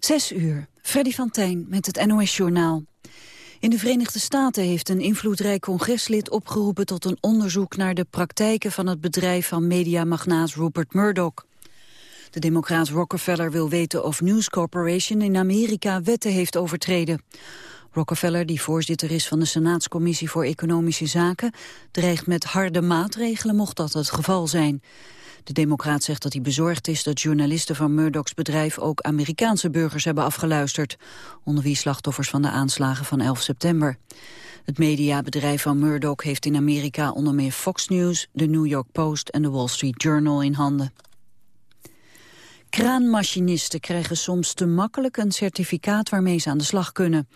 Zes uur, Freddy van Tijn met het NOS-journaal. In de Verenigde Staten heeft een invloedrijk congreslid opgeroepen tot een onderzoek naar de praktijken van het bedrijf van mediamagnaat Rupert Murdoch. De democraat Rockefeller wil weten of News Corporation in Amerika wetten heeft overtreden. Rockefeller, die voorzitter is van de Senaatscommissie voor Economische Zaken, dreigt met harde maatregelen mocht dat het geval zijn. De democraat zegt dat hij bezorgd is dat journalisten van Murdochs bedrijf ook Amerikaanse burgers hebben afgeluisterd, onder wie slachtoffers van de aanslagen van 11 september. Het mediabedrijf van Murdoch heeft in Amerika onder meer Fox News, de New York Post en de Wall Street Journal in handen. Kraanmachinisten krijgen soms te makkelijk een certificaat waarmee ze aan de slag kunnen.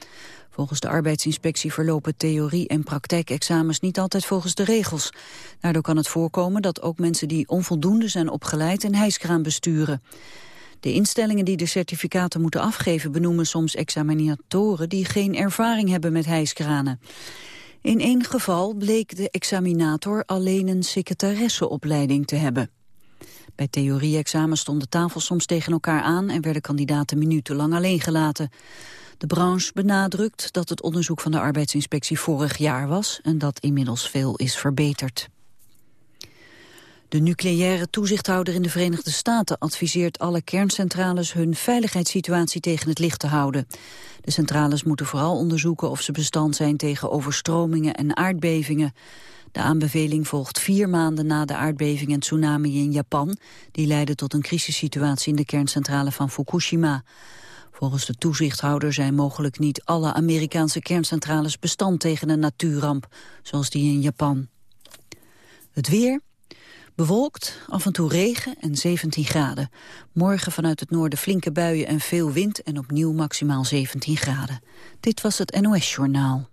Volgens de arbeidsinspectie verlopen theorie- en praktijkexamens niet altijd volgens de regels. Daardoor kan het voorkomen dat ook mensen die onvoldoende zijn opgeleid een hijskraan besturen. De instellingen die de certificaten moeten afgeven benoemen soms examinatoren die geen ervaring hebben met hijskranen. In één geval bleek de examinator alleen een secretaresseopleiding te hebben. Bij theorie-examens stonden tafels soms tegen elkaar aan en werden kandidaten minutenlang alleen gelaten. De branche benadrukt dat het onderzoek van de arbeidsinspectie vorig jaar was en dat inmiddels veel is verbeterd. De nucleaire toezichthouder in de Verenigde Staten adviseert alle kerncentrales hun veiligheidssituatie tegen het licht te houden. De centrales moeten vooral onderzoeken of ze bestand zijn tegen overstromingen en aardbevingen. De aanbeveling volgt vier maanden na de aardbeving en tsunami in Japan. Die leidde tot een crisissituatie in de kerncentrale van Fukushima. Volgens de toezichthouder zijn mogelijk niet alle Amerikaanse kerncentrales bestand tegen een natuurramp, zoals die in Japan. Het weer, Bewolkt, af en toe regen en 17 graden. Morgen vanuit het noorden flinke buien en veel wind en opnieuw maximaal 17 graden. Dit was het NOS Journaal.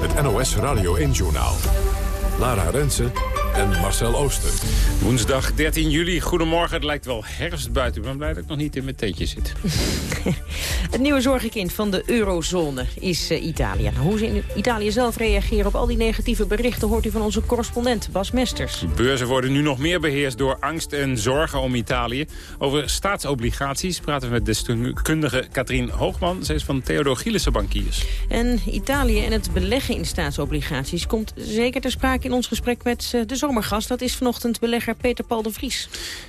Het NOS Radio 1 Journaal. Lara Rensen en Marcel Ooster. Woensdag 13 juli, goedemorgen. Het lijkt wel herfst buiten. Ik ben blij dat ik nog niet in mijn teentje zit. het nieuwe zorgenkind van de eurozone is uh, Italië. Hoe ze in Italië zelf reageren op al die negatieve berichten... hoort u van onze correspondent Bas Mesters. Beurzen worden nu nog meer beheerst door angst en zorgen om Italië. Over staatsobligaties praten we met deskundige Katrien Hoogman. Zij is van Theodor Gielissen Bankiers. En Italië en het beleggen in staatsobligaties... komt zeker ter sprake in ons gesprek met uh, de zomergast. Dat is vanochtend belegger Peter Paul de Vries.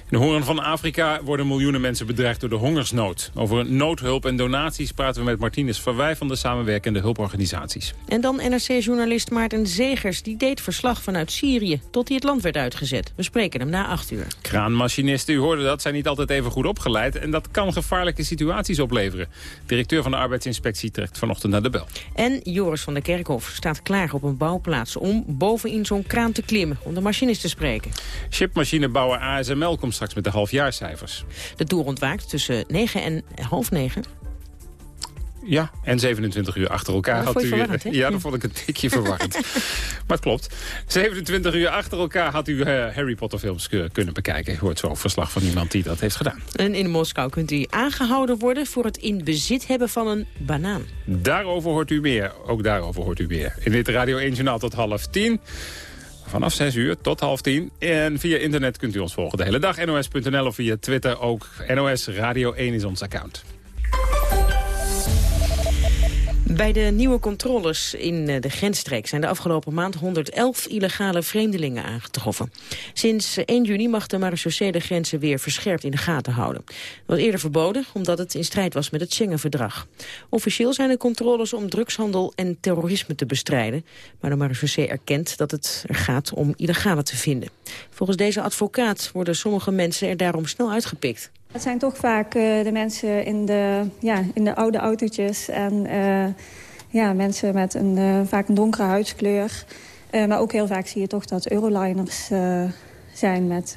In de hoorn van Afrika worden miljoenen mensen bedreigd door de hongersnood. Over noodhulp en donaties praten we met Martinez Verwij van de samenwerkende hulporganisaties. En dan NRC-journalist Maarten Zegers. Die deed verslag vanuit Syrië tot hij het land werd uitgezet. We spreken hem na acht uur. Kraanmachinisten, u hoorde dat, zijn niet altijd even goed opgeleid. En dat kan gevaarlijke situaties opleveren. Directeur van de arbeidsinspectie trekt vanochtend naar de bel. En Joris van der Kerkhof staat klaar op een bouwplaats om bovenin zo'n kraan te klimmen om de machinist te spreken. Chipmachinebouwer ASML komt straks met de halfjaarcijfers. De toer ontwaakt tussen 9 en half 9. Ja, en 27 uur achter elkaar had u... ja, dat vond ik een tikje verwarrend. maar het klopt. 27 uur achter elkaar had u uh, Harry Potter films kunnen bekijken. Hoort zo verslag van iemand die dat heeft gedaan. En in Moskou kunt u aangehouden worden voor het in bezit hebben van een banaan. Daarover hoort u meer. Ook daarover hoort u meer. In dit Radio 1 Journaal tot half tien. Vanaf 6 uur tot half 10. En via internet kunt u ons volgen de hele dag. NOS.nl of via Twitter ook. NOS Radio 1 is ons account. Bij de nieuwe controles in eh, de grensstreek zijn de afgelopen maand 111 illegale vreemdelingen aangetroffen. Sinds 1 eh, juni mag de marechaussee de grenzen weer verscherpt in de gaten houden. Dat was eerder verboden omdat het in strijd was met het Schengen-verdrag. Officieel zijn de controles om drugshandel en terrorisme te bestrijden. Maar de marechaussee erkent dat het er gaat om illegale te vinden. Volgens deze advocaat worden sommige mensen er daarom snel uitgepikt. Het zijn toch vaak uh, de mensen in de, ja, in de oude autootjes en uh, ja, mensen met een, uh, vaak een donkere huidskleur. maar ook heel vaak zie je toch dat euroliners zijn met,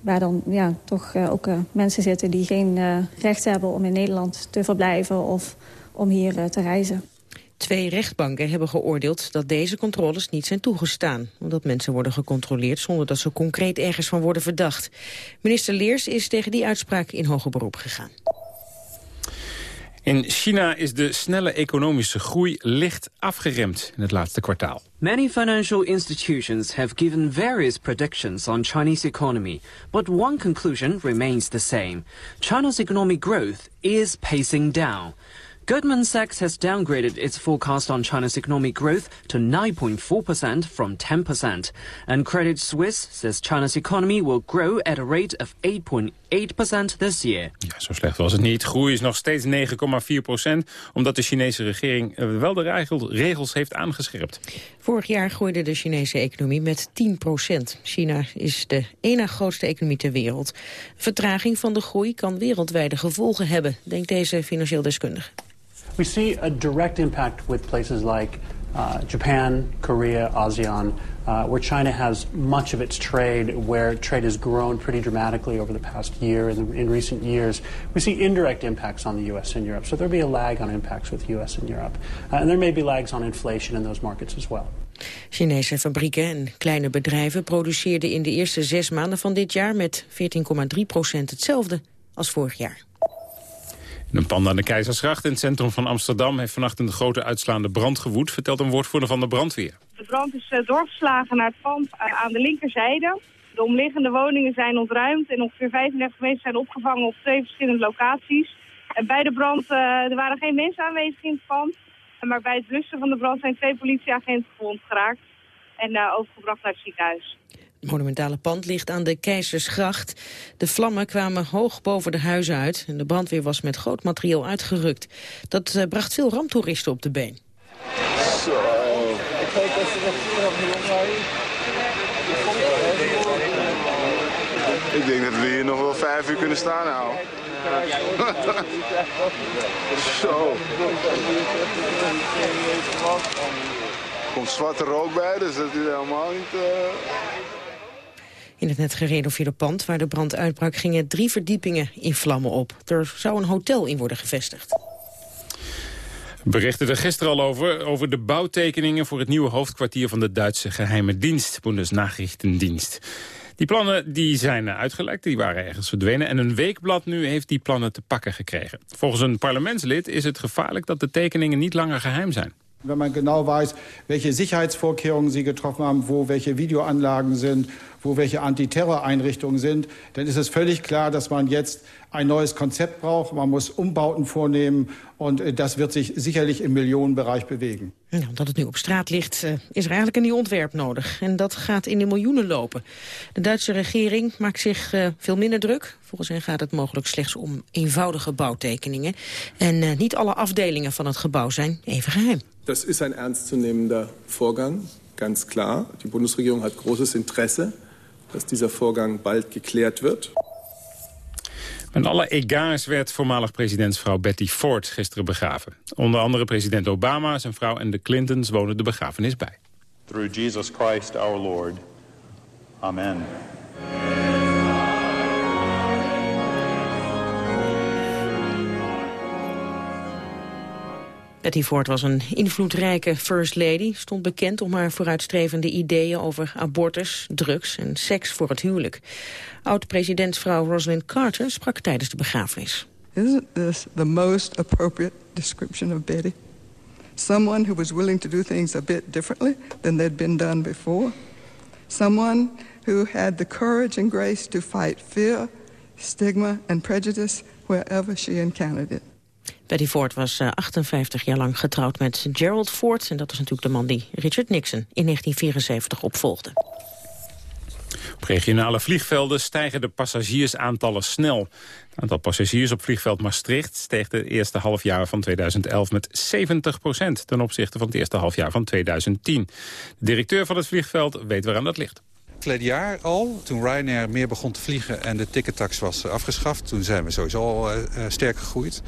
waar dan ja, toch ook mensen zitten die geen recht hebben om in Nederland te verblijven of om hier te reizen. Twee rechtbanken hebben geoordeeld dat deze controles niet zijn toegestaan. Omdat mensen worden gecontroleerd zonder dat ze concreet ergens van worden verdacht. Minister Leers is tegen die uitspraak in hoger beroep gegaan. In China is de snelle economische groei licht afgeremd in het laatste kwartaal. Many financial institutions have given various predictions on Chinese economy, but one conclusion remains the same. China's economic growth is pacing down. Goldman Sachs has downgraded its forecast on China's economic growth to 9.4% from 10%. And Credit Suisse says China's economy will grow at a rate of 8.8% this year. Ja, zo slecht was het niet. Groei is nog steeds 9,4%, omdat de Chinese regering eh, wel de regels heeft aangescherpt. Vorig jaar groeide de Chinese economie met 10%. China is de ene grootste economie ter wereld. Vertraging van de groei kan wereldwijde gevolgen hebben, denkt deze financieel deskundige. We see a direct impact with places like uh, Japan, Korea, ASEAN, uh, where China has much of its trade, where trade has grown pretty dramatically over the past year and in, recent years. We see indirect impacts on the U.S. and Europe. So there'll be a lag on impacts with U.S. and Europe. Uh, and there may be lags on inflation in those markets as well. Chinese fabrieken en kleine bedrijven produceerden in de eerste zes maanden van dit jaar met 14,3 procent hetzelfde als vorig jaar. Een pand aan de Keizersgracht in het centrum van Amsterdam... heeft vannacht een grote uitslaande brand gewoed, vertelt een woordvoerder van de brandweer. De brand is uh, doorgeslagen naar het pand uh, aan de linkerzijde. De omliggende woningen zijn ontruimd en ongeveer 35 mensen zijn opgevangen op twee verschillende locaties. En bij de brand, uh, er waren geen mensen aanwezig in het pand. Maar bij het blussen van de brand zijn twee politieagenten gewond geraakt en overgebracht naar het ziekenhuis. Monumentale pand ligt aan de Keizersgracht. De vlammen kwamen hoog boven de huizen uit en de brandweer was met groot materieel uitgerukt. Dat uh, bracht veel ramptoeristen op de been. Zo. Ik denk dat we hier nog wel vijf uur kunnen staan nou. Zo. Er komt zwarte rook bij, dus dat is helemaal niet... Uh... In het net gerenoveerde pand waar de brand uitbrak gingen drie verdiepingen in vlammen op. Er zou een hotel in worden gevestigd. berichten er gisteren al over, over de bouwtekeningen voor het nieuwe hoofdkwartier van de Duitse geheime dienst, Bundesnachrichtendienst. Die plannen die zijn uitgelekt, die waren ergens verdwenen. En een weekblad nu heeft die plannen te pakken gekregen. Volgens een parlementslid is het gevaarlijk dat de tekeningen niet langer geheim zijn. Wenn man genau weiß, welche Sicherheitsvorkehrungen sie getroffen haben, wo welche Videoanlagen sind, wo welche Antiterror-Einrichtungen sind, dann ist es völlig klar, dass man jetzt ein neues Konzept braucht. Man muss Umbauten vornehmen und äh, das wird sich sicherlich im Millionenbereich bewegen. Ja, omdat het nu op straat ligt, uh, is er eigenlijk een nieuw ontwerp nodig. En dat gaat in de miljoenen lopen. De Duitse regering maakt zich uh, veel minder druk. Volgens hen gaat het mogelijk slechts om eenvoudige bouwtekeningen. En uh, niet alle afdelingen van het gebouw zijn even geheim. Dat is een ernstzunehmender Vorgang, ganz klar. Die Bundesregierung hat großes Interesse dat dieser Vorgang bald geklärt wird. Met alle egaars werd voormalig presidentsvrouw Betty Ford gisteren begraven. Onder andere president Obama, zijn vrouw en de Clintons wonen de begrafenis bij. Through Jesus Christ our Lord. Amen. Betty Ford was een invloedrijke first lady. Stond bekend om haar vooruitstrevende ideeën over abortus, drugs en seks voor het huwelijk. Oud-presidentsvrouw Rosalind Carter sprak tijdens de begrafenis. Isn't this the most appropriate description of Betty? Someone who was willing to do things a bit differently than they'd been done before. Someone who had the courage and grace to fight fear, stigma and prejudice wherever she encountered it. Betty Ford was 58 eh, jaar lang getrouwd met Gerald Ford. En dat was natuurlijk de man die Richard Nixon in 1974 opvolgde. Op regionale vliegvelden stijgen de passagiersaantallen snel. Het aantal passagiers op vliegveld Maastricht steeg de eerste halfjaar van 2011 met 70 procent ten opzichte van het eerste halfjaar van 2010. De directeur van het vliegveld weet waaraan dat ligt verleden jaar al, toen Ryanair meer begon te vliegen en de tickettax was eh, afgeschaft. Toen zijn we sowieso al uh, sterk gegroeid.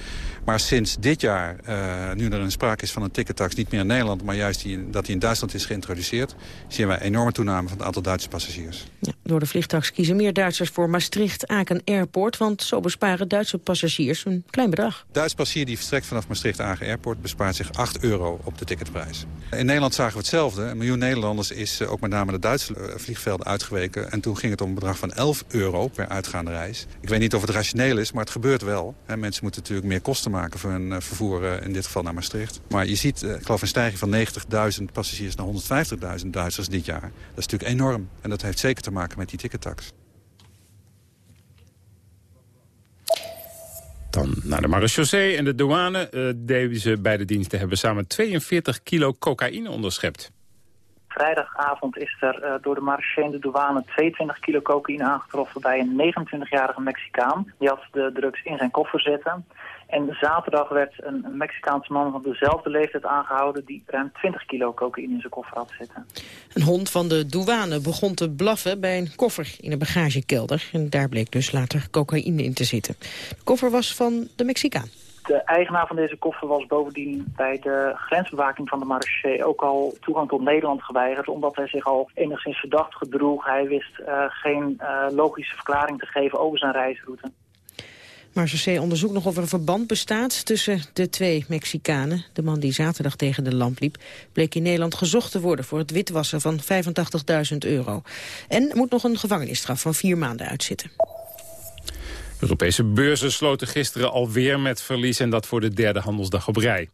Maar sinds dit jaar, uh, nu er een sprake is van een tickettax, niet meer in Nederland, maar juist die, dat die in Duitsland is geïntroduceerd, zien wij een enorme toename van het aantal Duitse passagiers. Ja, Door de vliegtax kiezen meer Duitsers voor Maastricht-Aken Airport... want zo besparen Duitse passagiers een klein bedrag. Duits passagier die vertrekt vanaf Maastricht-Aken Airport... bespaart zich 8 euro op de ticketprijs. In Nederland zagen we hetzelfde. Een miljoen Nederlanders is ook met name de Duitse vliegvelden uitgeweken. En toen ging het om een bedrag van 11 euro per uitgaande reis. Ik weet niet of het rationeel is, maar het gebeurt wel. Mensen moeten natuurlijk meer kosten maken voor hun vervoer... in dit geval naar Maastricht. Maar je ziet, ik geloof, een stijging van 90.000 passagiers naar 150.000 Duitsers dit jaar. Dat is natuurlijk enorm. En dat heeft zeker te maken met die tickettax. Dan naar de marechaussee en de douane. Uh, deze beide diensten hebben samen 42 kilo cocaïne onderschept. Vrijdagavond is er uh, door de marechaussee en de douane 22 kilo cocaïne aangetroffen bij een 29-jarige Mexicaan. Die had de drugs in zijn koffer zitten. En zaterdag werd een Mexicaanse man van dezelfde leeftijd aangehouden... die ruim 20 kilo cocaïne in zijn koffer had zitten. Een hond van de douane begon te blaffen bij een koffer in een bagagekelder. En daar bleek dus later cocaïne in te zitten. De koffer was van de Mexicaan. De eigenaar van deze koffer was bovendien bij de grensbewaking van de marché ook al toegang tot Nederland geweigerd, omdat hij zich al enigszins verdacht gedroeg. Hij wist uh, geen uh, logische verklaring te geven over zijn reisroute. Marseille onderzoekt nog of er een verband bestaat tussen de twee Mexicanen. De man die zaterdag tegen de lamp liep, bleek in Nederland gezocht te worden voor het witwassen van 85.000 euro. En moet nog een gevangenisstraf van vier maanden uitzitten. Europese beurzen sloten gisteren alweer met verlies en dat voor de derde handelsdag op rij.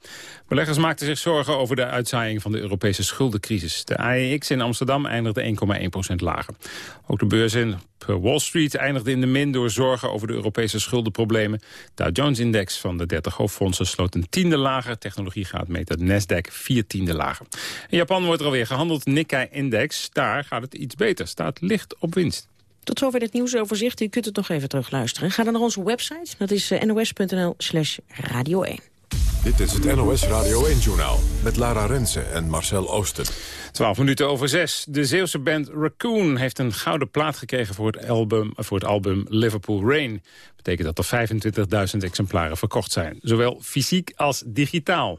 Beleggers maakten zich zorgen over de uitzaaiing van de Europese schuldencrisis. De AEX in Amsterdam eindigde 1,1% lager. Ook de beurs in Wall Street eindigde in de min door zorgen over de Europese schuldenproblemen. De Dow Jones-index van de 30 hoofdfondsen sloot een tiende lager. Technologie gaat de Nasdaq vier tiende lager. In Japan wordt er alweer gehandeld. Nikkei-index, daar gaat het iets beter. Staat licht op winst. Tot zover dit nieuwsoverzicht. U kunt het nog even terugluisteren. Ga dan naar onze website. Dat is eh, nos.nl slash radio 1. Dit is het NOS Radio 1-journaal met Lara Rensen en Marcel Oosten. 12 minuten over 6. De Zeeuwse band Raccoon heeft een gouden plaat gekregen voor het album, voor het album Liverpool Rain. Betekent dat er 25.000 exemplaren verkocht zijn. Zowel fysiek als digitaal.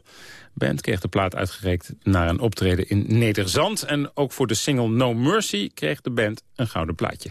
De band kreeg de plaat uitgereikt naar een optreden in Nederzand. En ook voor de single No Mercy kreeg de band een gouden plaatje.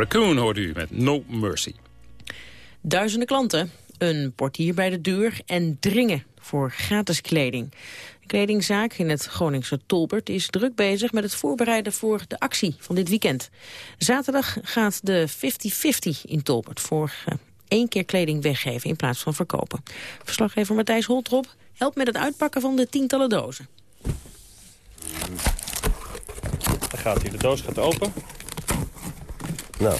Raccoon hoort u met No Mercy. Duizenden klanten, een portier bij de deur en dringen voor gratis kleding. De kledingzaak in het Groningse Tolbert is druk bezig met het voorbereiden voor de actie van dit weekend. Zaterdag gaat de 50-50 in Tolbert voor uh, één keer kleding weggeven in plaats van verkopen. Verslaggever Matthijs Holtrop helpt met het uitpakken van de tientallen dozen. Dan gaat hier, de doos gaat open. Nou,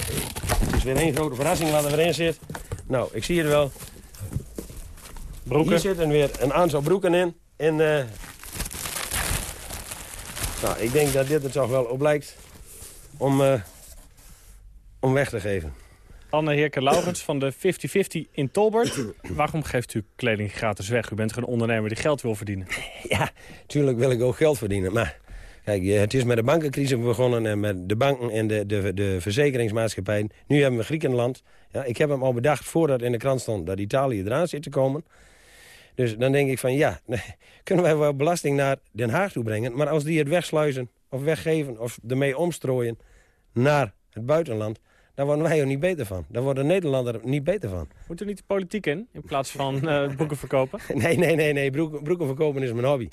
het is weer één grote verrassing wat er weer in zit. Nou, ik zie het wel. Broeken. Hier zitten weer een aantal broeken in. En, uh... nou, ik denk dat dit er toch wel op lijkt om, uh, om weg te geven. Anne Heerke-Laurens van de 50-50 in Tolbert. Waarom geeft u kleding gratis weg? U bent een ondernemer die geld wil verdienen. Ja, tuurlijk wil ik ook geld verdienen. Maar kijk, het is met de bankencrisis begonnen... en met de banken en de, de, de verzekeringsmaatschappijen. Nu hebben we Griekenland. Ja, ik heb hem al bedacht voordat in de krant stond... dat Italië eraan zit te komen. Dus dan denk ik van ja, kunnen wij wel belasting naar Den Haag toe brengen... maar als die het wegsluizen of weggeven of ermee omstrooien naar het buitenland... Daar worden wij er niet beter van. Daar wordt de Nederlander niet beter van. Moet er niet de politiek in, in plaats van uh, broeken verkopen? nee, nee, nee. nee. Broeken, broeken verkopen is mijn hobby.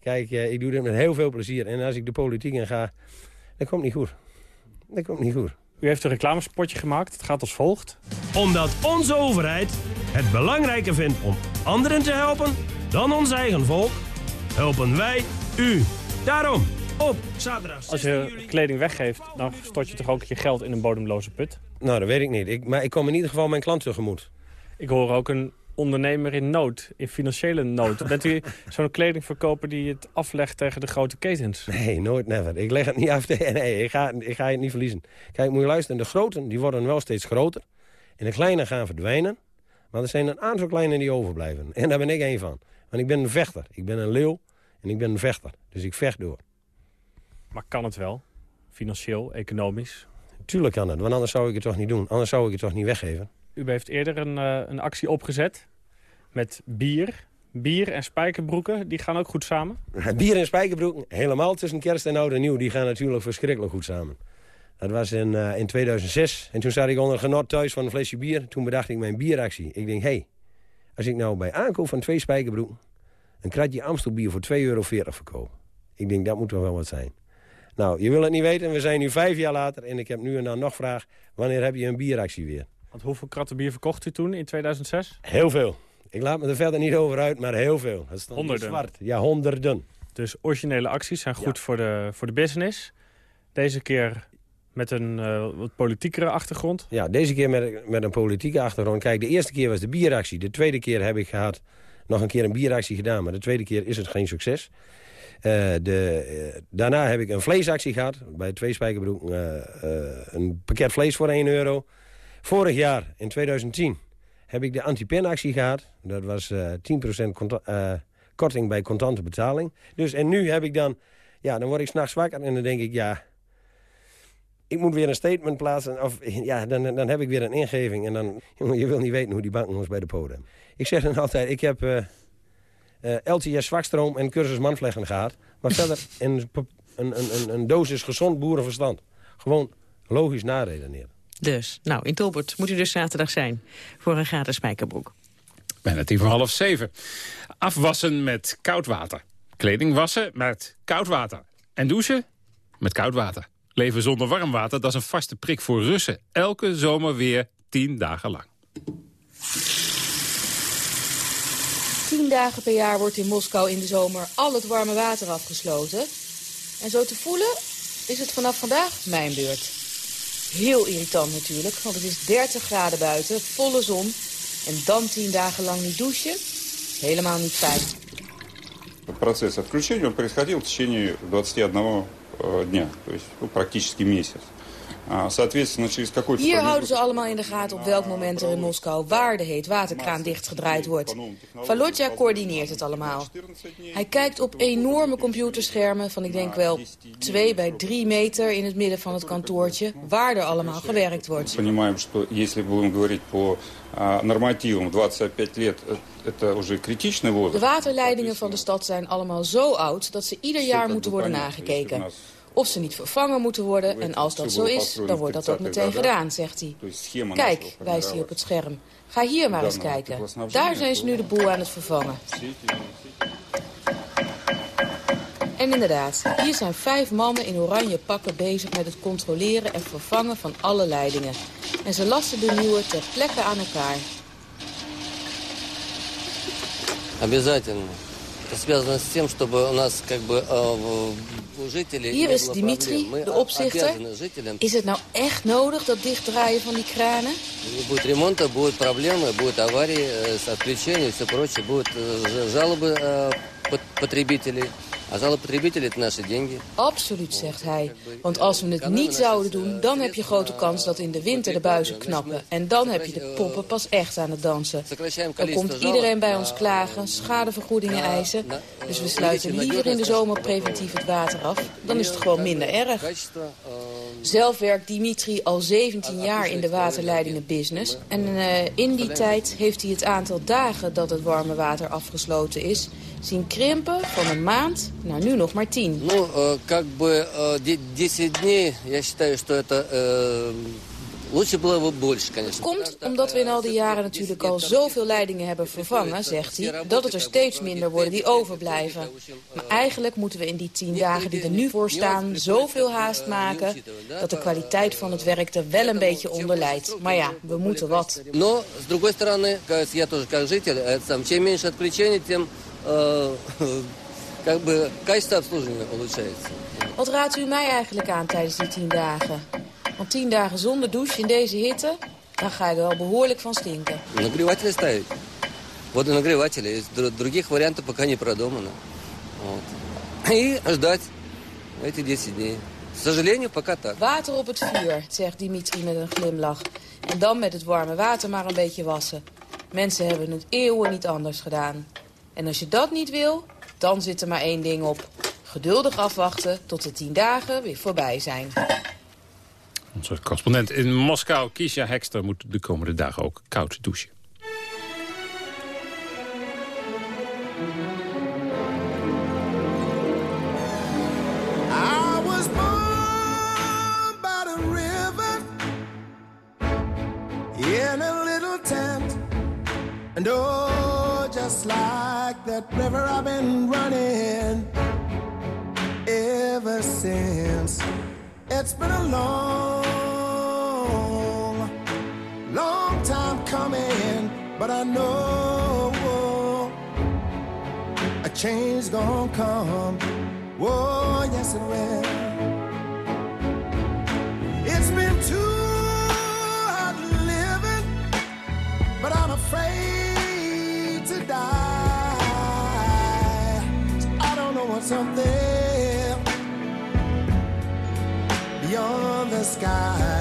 Kijk, uh, ik doe dit met heel veel plezier. En als ik de politiek in ga, dat komt niet goed. Dat komt niet goed. U heeft een reclamespotje gemaakt. Het gaat als volgt. Omdat onze overheid het belangrijker vindt om anderen te helpen dan ons eigen volk, helpen wij u. Daarom op zaterdag. Als je kleding weggeeft, dan stort je toch ook je geld in een bodemloze put? Nou, dat weet ik niet. Ik, maar ik kom in ieder geval mijn klant tegemoet. Ik hoor ook een ondernemer in nood, in financiële nood. Bent u zo'n kledingverkoper die het aflegt tegen de grote ketens? Nee, nooit, never. Ik leg het niet af. Nee, ik ga, ik ga het niet verliezen. Kijk, moet je luisteren. De groten die worden wel steeds groter. En de kleine gaan verdwijnen. Maar er zijn een aantal kleine die overblijven. En daar ben ik één van. Want ik ben een vechter. Ik ben een leeuw en ik ben een vechter. Dus ik vecht door. Maar kan het wel? Financieel, economisch? Tuurlijk kan het, want anders zou ik het toch niet doen. Anders zou ik het toch niet weggeven. U heeft eerder een, uh, een actie opgezet met bier. Bier en spijkerbroeken, die gaan ook goed samen? Bier en spijkerbroeken, helemaal tussen kerst en oud en nieuw... die gaan natuurlijk verschrikkelijk goed samen. Dat was in, uh, in 2006. En toen zat ik onder genot thuis van een flesje bier. Toen bedacht ik mijn bieractie. Ik denk, hé, hey, als ik nou bij aankoop van twee spijkerbroeken... een kratje Amstelbier voor 2,40 euro verkoop. Ik denk, dat moet wel wat zijn. Nou, je wil het niet weten. We zijn nu vijf jaar later en ik heb nu en dan nog vraag... wanneer heb je een bieractie weer? Want hoeveel kratten bier verkocht u toen in 2006? Heel veel. Ik laat me er verder niet over uit, maar heel veel. honderden? Zwart. Ja, honderden. Dus originele acties zijn goed voor, de, voor de business. Deze keer met een uh, wat politiekere achtergrond? Ja, deze keer met, met een politieke achtergrond. Kijk, de eerste keer was de bieractie. De tweede keer heb ik gehad nog een keer een bieractie gedaan. Maar de tweede keer is het geen succes. Uh, de, uh, daarna heb ik een vleesactie gehad. Bij twee spijkerbroek. Uh, een pakket vlees voor 1 euro. Vorig jaar, in 2010, heb ik de anti-pen-actie gehad. Dat was 10% korting bij contante betaling. Dus, en nu heb ik dan... Ja, dan word ik s'nachts wakker en dan denk ik... ja, ik moet weer een statement plaatsen. Of, ja, dan, dan heb ik weer een ingeving. En dan, je wil niet weten hoe die banken ons bij de podium. Ik zeg dan altijd, ik heb uh, eh, LTS zwakstroom en cursus manvleggen gehad. Maar verder een, een, een, een dosis gezond boerenverstand. Gewoon logisch naredeneren. Dus, nou, in Tolbert moet u dus zaterdag zijn voor een gratis spijkerbroek. Bijna tien voor half zeven. Afwassen met koud water. Kleding wassen met koud water. En douchen met koud water. Leven zonder warm water, dat is een vaste prik voor Russen. Elke zomer weer tien dagen lang. Tien dagen per jaar wordt in Moskou in de zomer al het warme water afgesloten. En zo te voelen is het vanaf vandaag mijn beurt. Heel irritant natuurlijk, want het is 30 graden buiten, volle zon. En dan tien dagen lang niet douchen, helemaal niet fijn. Процесс отключения он происходил в течение 21 дня, то есть ну, практически месяц. Hier houden ze allemaal in de gaten op welk moment er in Moskou waar de heetwaterkraan dichtgedraaid wordt. Valotja coördineert het allemaal. Hij kijkt op enorme computerschermen van ik denk wel 2 bij 3 meter in het midden van het kantoortje waar er allemaal gewerkt wordt. De waterleidingen van de stad zijn allemaal zo oud dat ze ieder jaar moeten worden nagekeken of ze niet vervangen moeten worden. En als dat zo is, dan wordt dat ook meteen gedaan, zegt hij. Kijk, wijst hij op het scherm. Ga hier maar eens kijken. Daar zijn ze nu de boel aan het vervangen. En inderdaad, hier zijn vijf mannen in oranje pakken bezig met het controleren en vervangen van alle leidingen. En ze lassen de nieuwe ter plekke aan elkaar. Обязательно. Это связано с тем, чтобы у нас как бы э, у жителей Hier не is было Dimitri, проблем. Мы de opzichter. обязаны жителям. Is het nou echt nodig, dat dichtdraaien van die kranen? Не будет ремонта, будут проблемы, будут аварии э, с отключением и все прочее. Будут э, ж- жалобы э, пот- потребителей. Absoluut, zegt hij. Want als we het niet zouden doen, dan heb je grote kans dat in de winter de buizen knappen. En dan heb je de poppen pas echt aan het dansen. Dan komt iedereen bij ons klagen, schadevergoedingen eisen. Dus we sluiten liever in de zomer preventief het water af. Dan is het gewoon minder erg. Zelf werkt Dimitri al 17 jaar in de waterleidingenbusiness. En eh, in die tijd heeft hij het aantal dagen dat het warme water afgesloten is... zien krimpen van een maand naar nu nog maar 10. Ну, э, как бы э, де- 10 дней, я считаю, что это э, лучше было бы больше, конечно. Komt omdat we in al die jaren natuurlijk al zoveel leidingen hebben vervangen, zegt hij, dat het er steeds minder worden die overblijven. Maar eigenlijk moeten we in die tien dagen die er nu voor staan zoveel haast maken dat de kwaliteit van het werk er wel een beetje onder leidt. Maar ja, we moeten wat. Но, с другой стороны, кажется, я тоже как житель, э, сам, чем меньше отключений, тем э, как бы качество обслуживания улучшается. Wat raadt u mij eigenlijk aan tijdens die tien dagen? Want tien dagen zonder douche in deze hitte, dan ga je er wel behoorlijk van stinken. Нагреватели ставить. Водонагреватели. Из дру- других вариантов пока не продумано. Вот. И ждать эти 10 дней. К сожалению, пока так. Water op het vuur, zegt Dimitri met een glimlach. En dan met het warme water maar een beetje wassen. Mensen hebben het eeuwen niet anders gedaan. En als je dat niet wil, dan zit er maar één ding op. Geduldig afwachten tot de tien dagen weer voorbij zijn. Onze correspondent in Moskou, Kisha Hekster, moet de komende dagen ook koud douchen. I was born by the river in a little tent. And oh, just like that river, I've been running ever since. It's been a long, long time coming, but I know a change gonna come. Whoa, yes it will. Sky.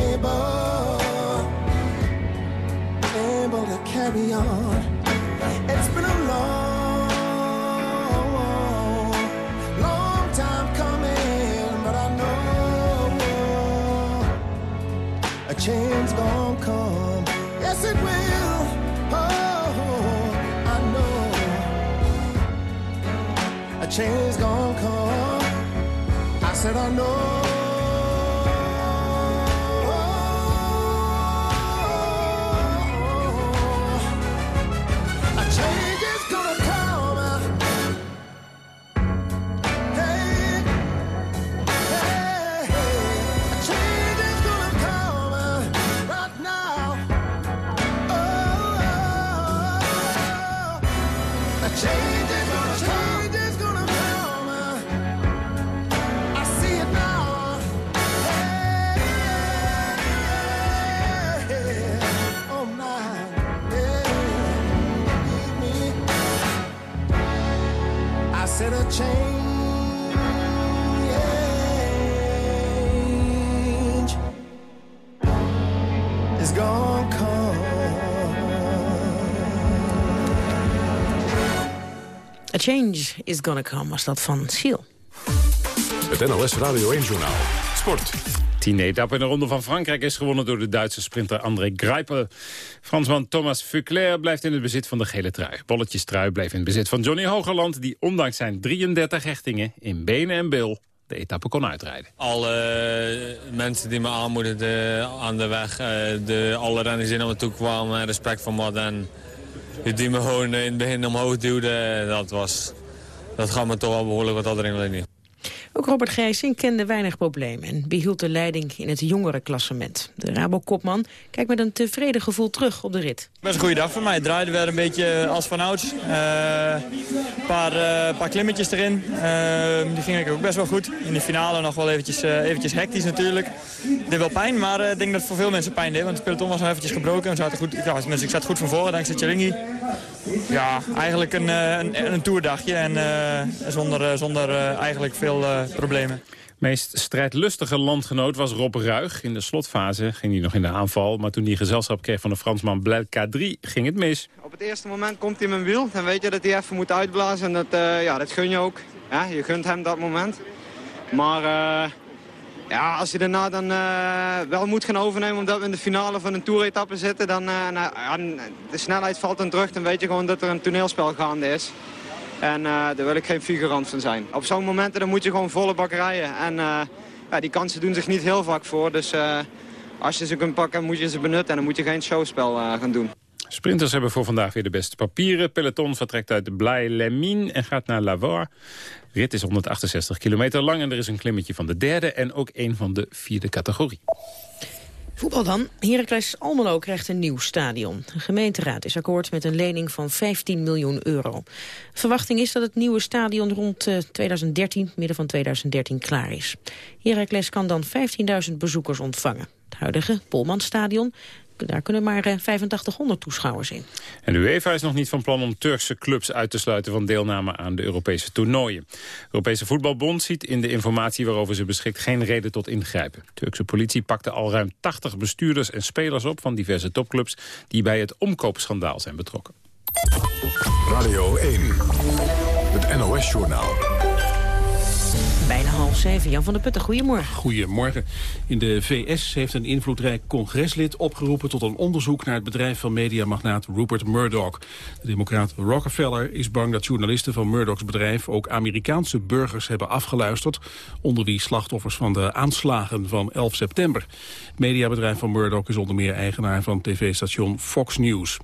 Able, able to carry on. It's been a long, long time coming, but I know a change gonna come. Yes, it will. Oh, I know a change gonna come. I said I know. A change is gonna come, was dat van Seal. Het NOS Radio 1-journaal. Sport. Tiende etappe in de Ronde van Frankrijk is gewonnen door de Duitse sprinter André Greipel. Fransman Thomas Vuclair blijft in het bezit van de gele trui. Bolletjes trui bleef in het bezit van Johnny Hogerland... die ondanks zijn 33 hechtingen in benen en bil de etappe kon uitrijden. Alle eh, mensen die me aanmoedigden aan de weg, eh, de, alle renners die naar me toe kwamen, respect voor me en die me gewoon in het begin omhoog duwden, dat, was, dat gaat me toch wel behoorlijk wat adrenaline. Ook Robert Gijsing kende weinig problemen en behield de leiding in het jongerenklassement. De Rabo-kopman kijkt met een tevreden gevoel terug op de rit. Best een goede dag voor mij. Het draaide weer een beetje als vanouds. Een paar, eh, paar klimmetjes erin. Eh, die gingen ook best wel goed. In de finale nog wel eventjes, eh, eventjes hectisch natuurlijk. Het deed wel pijn, maar ik denk dat het voor veel mensen pijn deed. Want het peloton was nog eventjes gebroken. We zaten goed, ja, tenminste, ik zat goed van voren dankzij Tjeringi. Ja, eigenlijk een, een, een toerdagje en zonder, zonder eigenlijk veel problemen. Meest strijdlustige landgenoot was Rob Ruig. In de slotfase ging hij nog in de aanval. Maar toen hij gezelschap kreeg van de Fransman Blel K3 ging het mis. Op het eerste moment komt hij in mijn wiel. Dan weet je dat hij even moet uitblazen. En dat, uh, ja, dat gun je ook. Ja, je gunt hem dat moment. Maar uh, ja, als hij daarna dan uh, wel moet gaan overnemen... omdat we in de finale van een toeretappe zitten... dan nou, de snelheid valt dan terug. Dan weet je gewoon dat er een toneelspel gaande is. En uh, daar wil ik geen figurant van zijn. Op zo'n momenten dan moet je gewoon volle bak rijden. En uh, ja, die kansen doen zich niet heel vaak voor. Dus uh, als je ze kunt pakken, moet je ze benutten. En dan moet je geen showspel gaan doen. Sprinters hebben voor vandaag weer de beste papieren. Peloton vertrekt uit de Blaye-les-Mines en gaat naar Lavore. Rit is 168 kilometer lang en er is een klimmetje van de derde... en ook een van de vierde categorie. Voetbal dan. Heracles Almelo krijgt een nieuw stadion. De gemeenteraad is akkoord met een lening van 15 miljoen euro. Verwachting is dat het nieuwe stadion rond 2013, midden van 2013, klaar is. Heracles kan dan 15.000 bezoekers ontvangen. Het huidige Polmanstadion daar kunnen maar 8500 toeschouwers in. En de UEFA is nog niet van plan om Turkse clubs uit te sluiten van deelname aan de Europese toernooien. De Europese Voetbalbond ziet in de informatie waarover ze beschikt geen reden tot ingrijpen. De Turkse politie pakte al ruim 80 bestuurders en spelers op van diverse topclubs die bij het omkoopschandaal zijn betrokken. Radio 1, het NOS-journaal. Bijna half zeven. Jan van der Putten, goedemorgen. Goedemorgen. In de VS heeft een invloedrijk congreslid opgeroepen tot een onderzoek naar het bedrijf van mediamagnaat Rupert Murdoch. De democraat Rockefeller is bang dat journalisten van Murdochs bedrijf ook Amerikaanse burgers hebben afgeluisterd, onder wie slachtoffers van de aanslagen van 11 september. Het mediabedrijf van Murdoch is onder meer eigenaar van tv-station Fox News.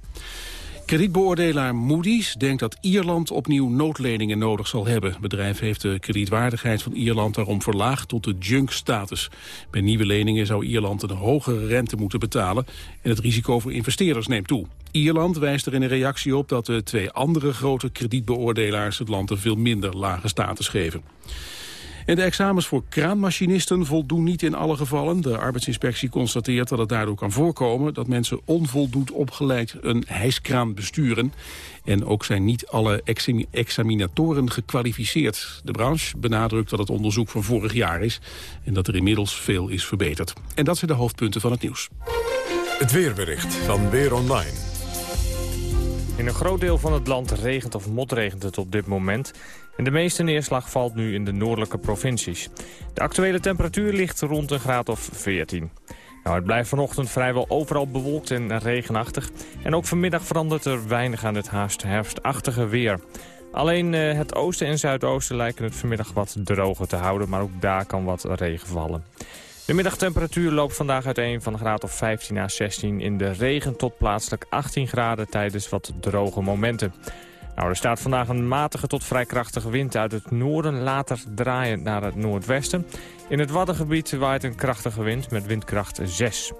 Kredietbeoordelaar Moody's denkt dat Ierland opnieuw noodleningen nodig zal hebben. Het bedrijf heeft de kredietwaardigheid van Ierland daarom verlaagd tot de junk-status. Bij nieuwe leningen zou Ierland een hogere rente moeten betalen en het risico voor investeerders neemt toe. Ierland wijst er in een reactie op dat de twee andere grote kredietbeoordelaars het land een veel minder lage status geven. En de examens voor kraanmachinisten voldoen niet in alle gevallen. De arbeidsinspectie constateert dat het daardoor kan voorkomen... dat mensen onvoldoend opgeleid een hijskraan besturen. En ook zijn niet alle examinatoren gekwalificeerd. De branche benadrukt dat het onderzoek van vorig jaar is... en dat er inmiddels veel is verbeterd. En dat zijn de hoofdpunten van het nieuws. Het weerbericht van Weer Online. In een groot deel van het land regent of motregent het op dit moment. De meeste neerslag valt nu in de noordelijke provincies. De actuele temperatuur ligt rond een graad of 14. Nou, het blijft vanochtend vrijwel overal bewolkt en regenachtig. En ook vanmiddag verandert er weinig aan het haast herfstachtige weer. Alleen eh, het oosten en zuidoosten lijken het vanmiddag wat droger te houden, maar ook daar kan wat regen vallen. De middagtemperatuur loopt vandaag uiteen van een graad of 15 à 16 in de regen tot plaatselijk 18 graden tijdens wat droge momenten. Nou, er staat vandaag een matige tot vrij krachtige wind uit het noorden, later draaien naar het noordwesten. In het Waddengebied waait een krachtige wind met windkracht 6.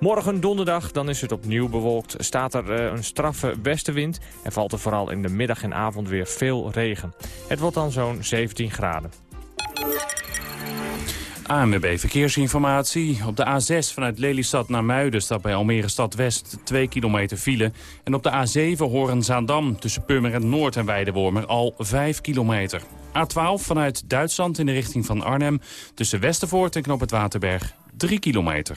Morgen donderdag, dan is het opnieuw bewolkt, staat er eh, een straffe westenwind... en valt er vooral in de middag en avond weer veel regen. Het wordt dan zo'n 17 graden. ANWB Verkeersinformatie. Op de A6 vanuit Lelystad naar Muiden staat bij Almere Stad West 2 kilometer file. En op de A7 Horen-Zaandam tussen Purmerend Noord en Weidewormer al 5 kilometer. A12 vanuit Duitsland in de richting van Arnhem tussen Westervoort en Knoop het Waterberg 3 kilometer.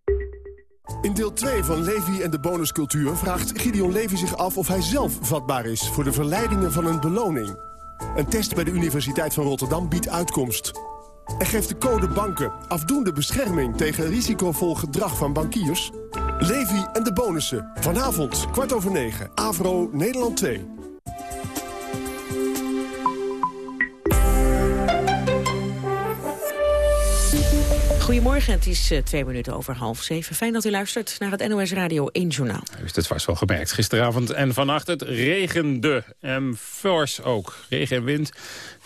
In deel 2 van Levi en de bonuscultuur vraagt Gideon Levi zich af of hij zelf vatbaar is voor de verleidingen van een beloning. Een test bij de Universiteit van Rotterdam biedt uitkomst. En geeft de code banken afdoende bescherming tegen risicovol gedrag van bankiers? Levi en de bonussen. Vanavond, kwart over negen. Avro, Nederland 2. Goedemorgen, het is uh, twee minuten over half zeven. Fijn dat u luistert naar het NOS Radio 1 Journaal. U heeft het vast wel gemerkt. Gisteravond en vannacht het regende. En fors ook. Regen en wind.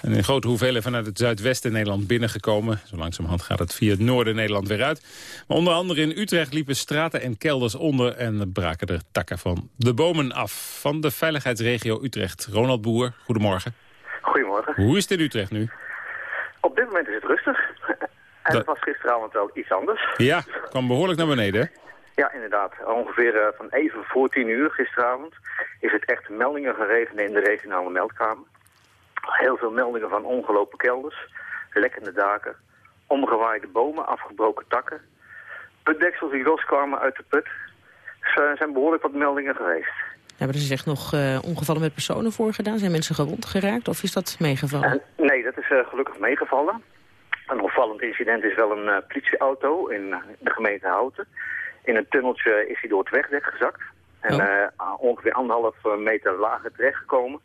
En in grote hoeveelheden vanuit het zuidwesten Nederland binnengekomen. Zo langzamerhand gaat het via het noorden Nederland weer uit. Maar onder andere in Utrecht liepen straten en kelders onder... en braken er takken van de bomen af. Van de veiligheidsregio Utrecht. Ronald Boer, goedemorgen. Goedemorgen. Hoe is het in Utrecht nu? Op dit moment is het rustig. En Dat- het was gisteravond wel iets anders. Ja, kwam behoorlijk naar beneden. hè? Ja, inderdaad. Ongeveer eh, van even voor tien uur gisteravond is het echt meldingen geregend in de regionale meldkamer. Heel veel meldingen van ongelopen kelders, lekkende daken, omgewaaide bomen, afgebroken takken, putdeksels die loskwamen uit de put. Dus er zijn behoorlijk wat meldingen geweest. Hebben er zich nog eh, ongevallen met personen voorgedaan? Zijn mensen gewond geraakt of is dat meegevallen? Nee, dat is eh, gelukkig meegevallen. Een opvallend incident is wel een eh, politieauto in eh, de gemeente Houten. In een tunneltje is hij door het wegdek gezakt. En eh, ongeveer anderhalf meter lager terechtgekomen.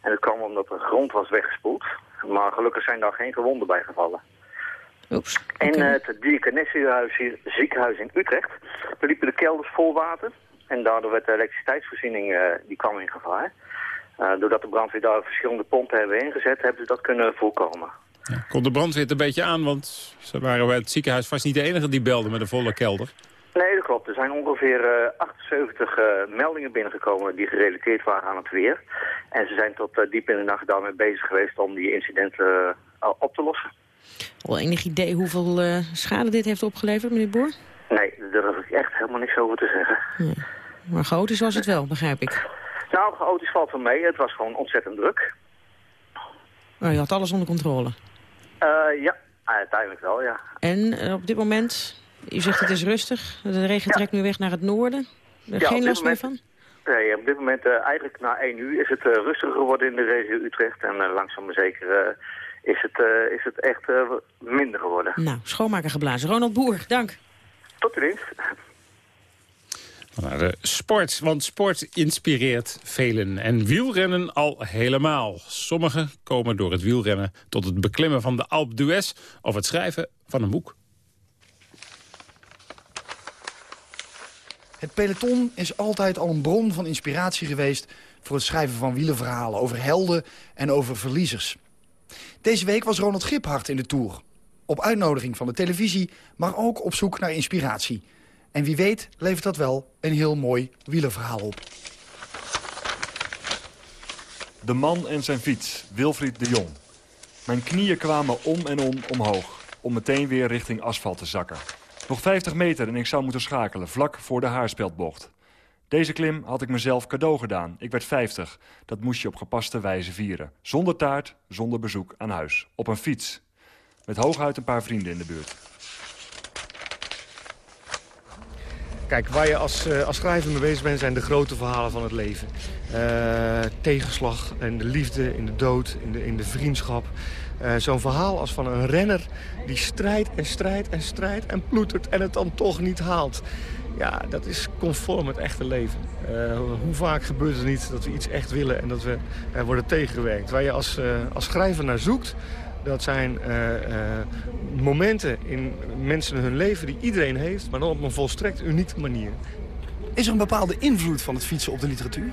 En dat kwam omdat de grond was weggespoeld. Maar gelukkig zijn daar geen gewonden bij gevallen. Oeps. In eh, het Diakonessenhuis ziekenhuis in Utrecht daar liepen de kelders vol water. En daardoor werd de elektriciteitsvoorziening die kwam in gevaar. Doordat de brandweer daar verschillende pompen hebben ingezet, hebben ze dat kunnen voorkomen. Komt de brandweer het een beetje aan, want ze waren bij het ziekenhuis vast niet de enige die belde met een volle kelder. Nee, dat klopt. Er zijn ongeveer eh, 78 eh, meldingen binnengekomen die gerelateerd waren aan het weer. En ze zijn tot eh, diep in de nacht daarmee bezig geweest om die incidenten eh, op te lossen. Al enig idee hoeveel eh, schade dit heeft opgeleverd, meneer Boer? Nee, daar durf ik echt helemaal niks over te zeggen. Maar chaotisch was het wel, begrijp ik. Nou, chaotisch valt wel mee. Het was gewoon ontzettend druk. Maar u had alles onder controle. Eh, ja, uiteindelijk wel, ja. En eh, op dit moment, u zegt het is rustig. De regen trekt nu weg naar het noorden. Er Ja, op geen last meer van? Nee, op dit moment, eh, eigenlijk na één uur, is het eh, rustiger geworden in de regio Utrecht. En eh, langzaam maar zeker eh, is, het, eh, is het echt eh, minder geworden. Nou, schoonmaker geblazen. Ronald Boer, dank. Tot de dienst. Naar de sport, want sport inspireert velen. En wielrennen al helemaal. Sommigen komen door het wielrennen tot het beklimmen van de Alpe d'Huez... of het schrijven van een boek. Het peloton is altijd al een bron van inspiratie geweest... voor het schrijven van wielerverhalen over helden en over verliezers. Deze week was Ronald Giphart in de Tour. Op uitnodiging van de televisie, maar ook op zoek naar inspiratie. En wie weet levert dat wel een heel mooi wielerverhaal op. De man en zijn fiets, Wilfried de Jong. Mijn knieën kwamen om en om omhoog, om meteen weer richting asfalt te zakken. Nog 50 meter en ik zou moeten schakelen, vlak voor de haarspeldbocht. Deze klim had ik mezelf cadeau gedaan. Ik werd 50. Dat moest je op gepaste wijze vieren. Zonder taart, zonder bezoek aan huis. Op een fiets. Met hooguit een paar vrienden in de buurt. Kijk, waar je als, uh, als schrijver mee bezig bent, zijn de grote verhalen van het leven. Uh, tegenslag en de liefde, in de dood, in de, in de vriendschap. Uh, Zo'n verhaal als van een renner die strijdt en strijdt en strijdt en ploetert en het dan toch niet haalt. Ja, dat is conform het echte leven. hoe vaak gebeurt het niet dat we iets echt willen en dat we worden tegengewerkt. Waar je als, als schrijver naar zoekt, dat zijn uh, uh, momenten in mensen hun leven die iedereen heeft... maar dan op een volstrekt unieke manier. Is er een bepaalde invloed van het fietsen op de literatuur?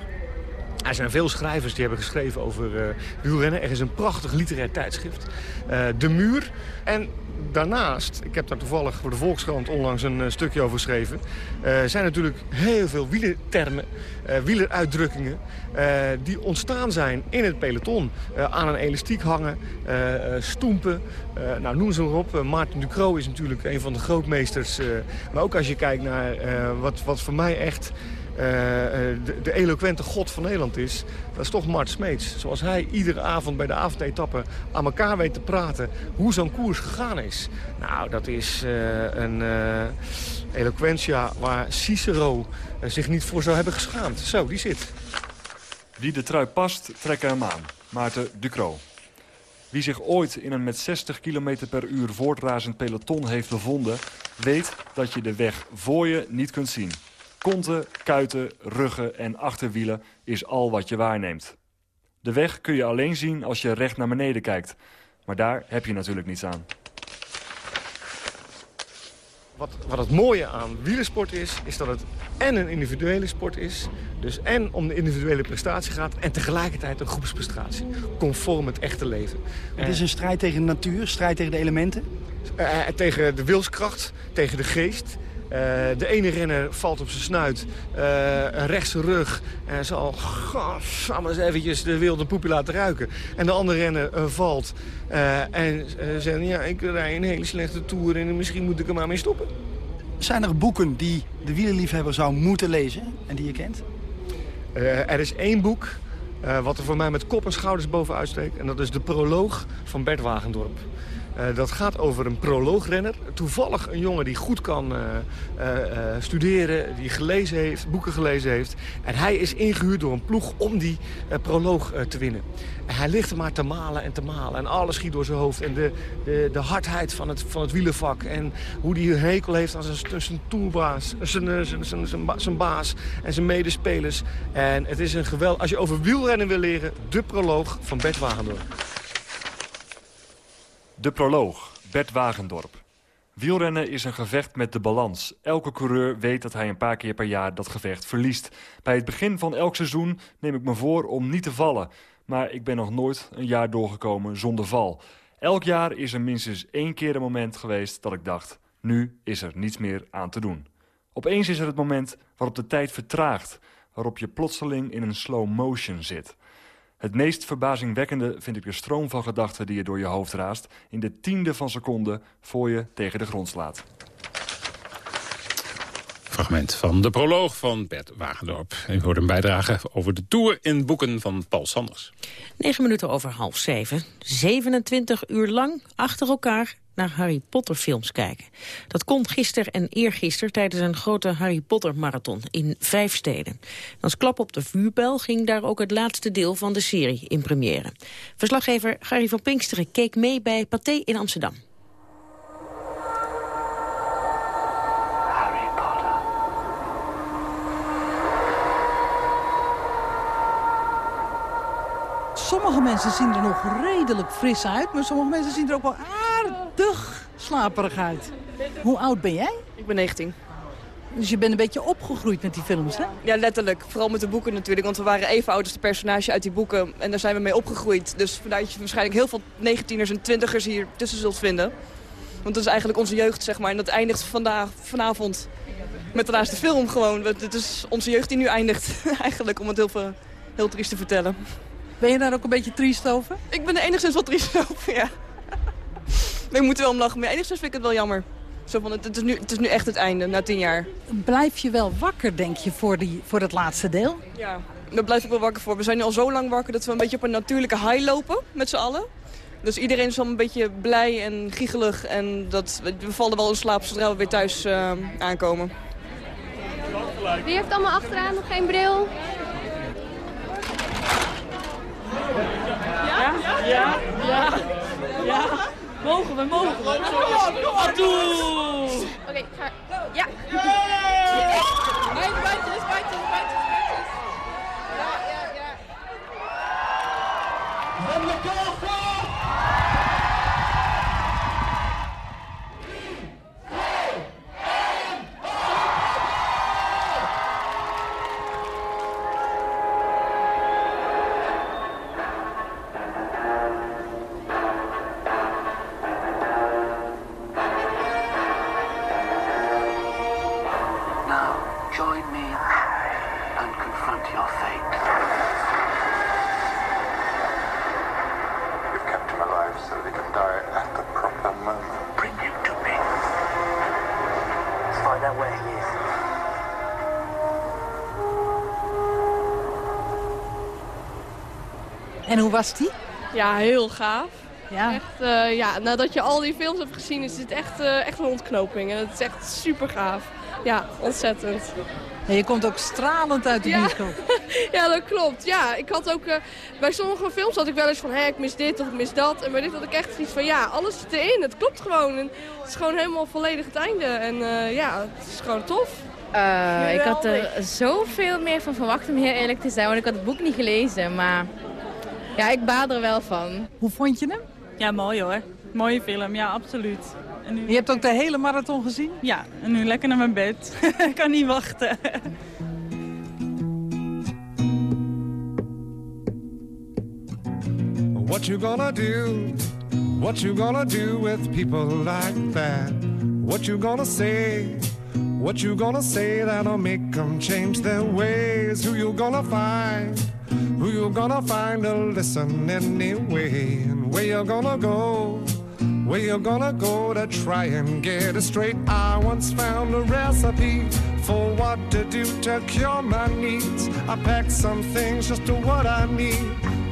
Er zijn veel schrijvers die hebben geschreven over uh, wielrennen. Er is een prachtig literair tijdschrift, De Muur. En daarnaast, ik heb daar toevallig voor de Volkskrant onlangs een uh, stukje over geschreven... Uh, zijn natuurlijk heel veel wielertermen, uh, wieleruitdrukkingen... die ontstaan zijn in het peloton. aan een elastiek hangen, stoempen, nou, noem ze maar op. Maarten Ducro is natuurlijk een van de grootmeesters. maar ook als je kijkt naar wat, wat voor mij echt... de, de, eloquente god van Nederland is, dat is toch Mart Smeets. Zoals hij iedere avond bij de avondetappe aan elkaar weet te praten hoe zo'n koers gegaan is. Nou, dat is uh, een eloquentia waar Cicero zich niet voor zou hebben geschaamd. Zo, die zit. Wie de trui past, trekken hem aan. Maarten Ducro. Wie zich ooit in een met 60 km per uur voortrazend peloton heeft bevonden... weet dat je de weg voor je niet kunt zien. Konten, kuiten, ruggen en achterwielen is al wat je waarneemt. De weg kun je alleen zien als je recht naar beneden kijkt. Maar daar heb je natuurlijk niets aan. Wat, wat het mooie aan wielersport is, is dat het en een individuele sport is. Dus en om de individuele prestatie gaat en tegelijkertijd een groepsprestatie. Conform het echte leven. Het is een strijd tegen de natuur, strijd tegen de elementen? Uh, tegen de wilskracht, tegen de geest. Uh, de ene renner valt op zijn snuit, uh, een rechtse rug... en zal eens eventjes de wilde poepie laten ruiken. En de andere renner uh, valt en zegt... ja, ik rij een hele slechte toer en misschien moet ik er maar mee stoppen. Zijn er boeken die de wielerliefhebber zou moeten lezen en die je kent? er is één boek wat er voor mij met kop en schouders bovenuit steekt... en dat is de proloog van Bert Wagendorp. Uh, dat gaat over een proloogrenner. Toevallig een jongen die goed kan uh, uh, studeren, die gelezen heeft, boeken gelezen heeft. En hij is ingehuurd door een ploeg om die proloog te winnen. En hij ligt er maar te malen en te malen. En alles schiet door zijn hoofd. En de, de, de hardheid van het, van het wielenvak. En hoe hij een hekel heeft aan zijn, zijn toerbaas, zijn, zijn baas en zijn medespelers. En het is een geweld. Als je over wielrennen wil leren, de proloog van Bert Wagendorp. De proloog, Bert Wagendorp. Wielrennen is een gevecht met de balans. Elke coureur weet dat hij een paar keer per jaar dat gevecht verliest. Bij het begin van elk seizoen neem ik me voor om niet te vallen. Maar ik ben nog nooit een jaar doorgekomen zonder val. Elk jaar is er minstens één keer een moment geweest dat ik dacht... nu is er niets meer aan te doen. Opeens is er het moment waarop de tijd vertraagt... waarop je plotseling in een slow motion zit... Het meest verbazingwekkende vind ik de stroom van gedachten die je door je hoofd raast... in de tiende van seconde voor je tegen de grond slaat. Fragment van de proloog van Bert Wagendorp. U hoort een bijdrage over de Tour in boeken van Paul Sanders. 9 minuten over half zeven. 27 uur lang achter elkaar naar Harry Potter films kijken. Dat kon gisteren en eergisteren tijdens een grote Harry Potter marathon in vijf steden. als klap op de vuurbel ging daar ook het laatste deel van de serie in première. Verslaggever Gary van Pinksteren keek mee bij Pathé in Amsterdam. Sommige mensen zien er nog redelijk fris uit, maar sommige mensen zien er ook wel aardig slaperig uit. Hoe oud ben jij? Ik ben 19. Dus je bent een beetje opgegroeid met die films, hè? Ja, letterlijk. Vooral met de boeken natuurlijk. Want we waren even oud als de personage uit die boeken. En daar zijn we mee opgegroeid. Dus vandaar dat je waarschijnlijk heel veel 19ers en 20ers hier tussen zult vinden. Want dat is eigenlijk onze jeugd, zeg maar. En dat eindigt vandaag, vanavond met de laatste film gewoon. Het is onze jeugd die nu eindigt, eigenlijk. Om het heel, veel, heel triest te vertellen. Ben je daar ook een beetje triest over? Ik ben er enigszins wel triest over, ja. Maar ik moet er wel om lachen, maar enigszins vind ik het wel jammer. Zo van, het, is nu, het is nu echt het einde, na tien jaar. Blijf je wel wakker, denk je, voor, die, voor het laatste deel? Ja, daar blijf ik wel wakker voor. We zijn nu al zo lang wakker dat we een beetje op een natuurlijke high lopen, met z'n allen. Dus iedereen is al een beetje blij en giechelig. En dat, we vallen wel in slaap zodra we weer thuis uh, aankomen. Wie heeft allemaal achteraan nog geen bril? Ja? Ja? Ja? Ja? Mogen we, mogen we? Kom maar toe! Oké, ga. Ja. Bandjes, bandjes, bandjes. Was die? Ja, heel gaaf. Ja. Echt, uh, ja, nadat je al die films hebt gezien, is het echt, uh, echt een ontknoping. En het is echt super gaaf. Ja, ontzettend. En je komt ook stralend uit de ja. bioscoop. ja, dat klopt. Ja, ik had ook, uh, bij sommige films had ik wel eens van, hé, ik mis dit of ik mis dat. En bij dit had ik echt zoiets van, ja, alles zit erin. Het klopt gewoon. En het is gewoon helemaal volledig het einde. En ja, het is gewoon tof. Uh, ik had er zoveel meer van verwacht om heel eerlijk te zijn, want ik had het boek niet gelezen. Maar ja, ik baal er wel van. Hoe vond je hem? Ja, mooi hoor. Mooie film, ja, absoluut. En nu... Je hebt ook de hele marathon gezien? Ja, en nu lekker naar mijn bed. ik kan niet wachten. What you gonna do? What you gonna do with people like that? What you gonna say? What you gonna say that'll make them change their ways? Who you gonna find? Who you gonna find to listen anyway? And where you gonna go? Where you gonna go to try and get it straight? I once found a recipe for what to do to cure my needs. I packed some things just to what I need.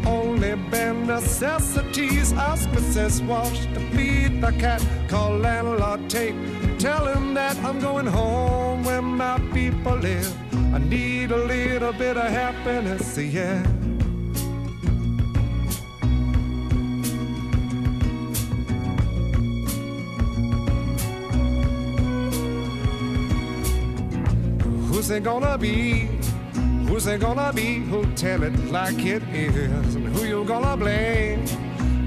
Only bare necessities. Ask Mrs. Walsh to feed the cat. Call landlord Tate. Tell him that I'm going home where my people live. I need a little bit of happiness, yeah. Who's it gonna be? Who's it gonna be who'll tell it like it is? And who you gonna blame?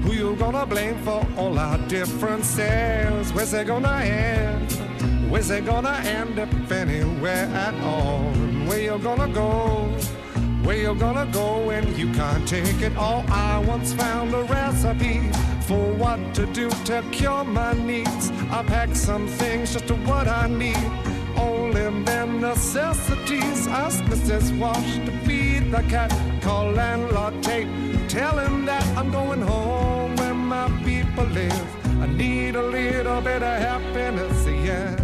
Who you gonna blame for all our differences? Where's it gonna end? Where's it gonna end if anywhere at all? Where you're gonna go? Where you're gonna go and you can't take it all? I once found a recipe for what to do to cure my needs. I packed some things just to what I need. Only bare necessities. Ask Mrs. Wash to feed the cat. Call landlord Tate. Tell him that I'm going home where my people live. I need a little bit of happiness, yeah.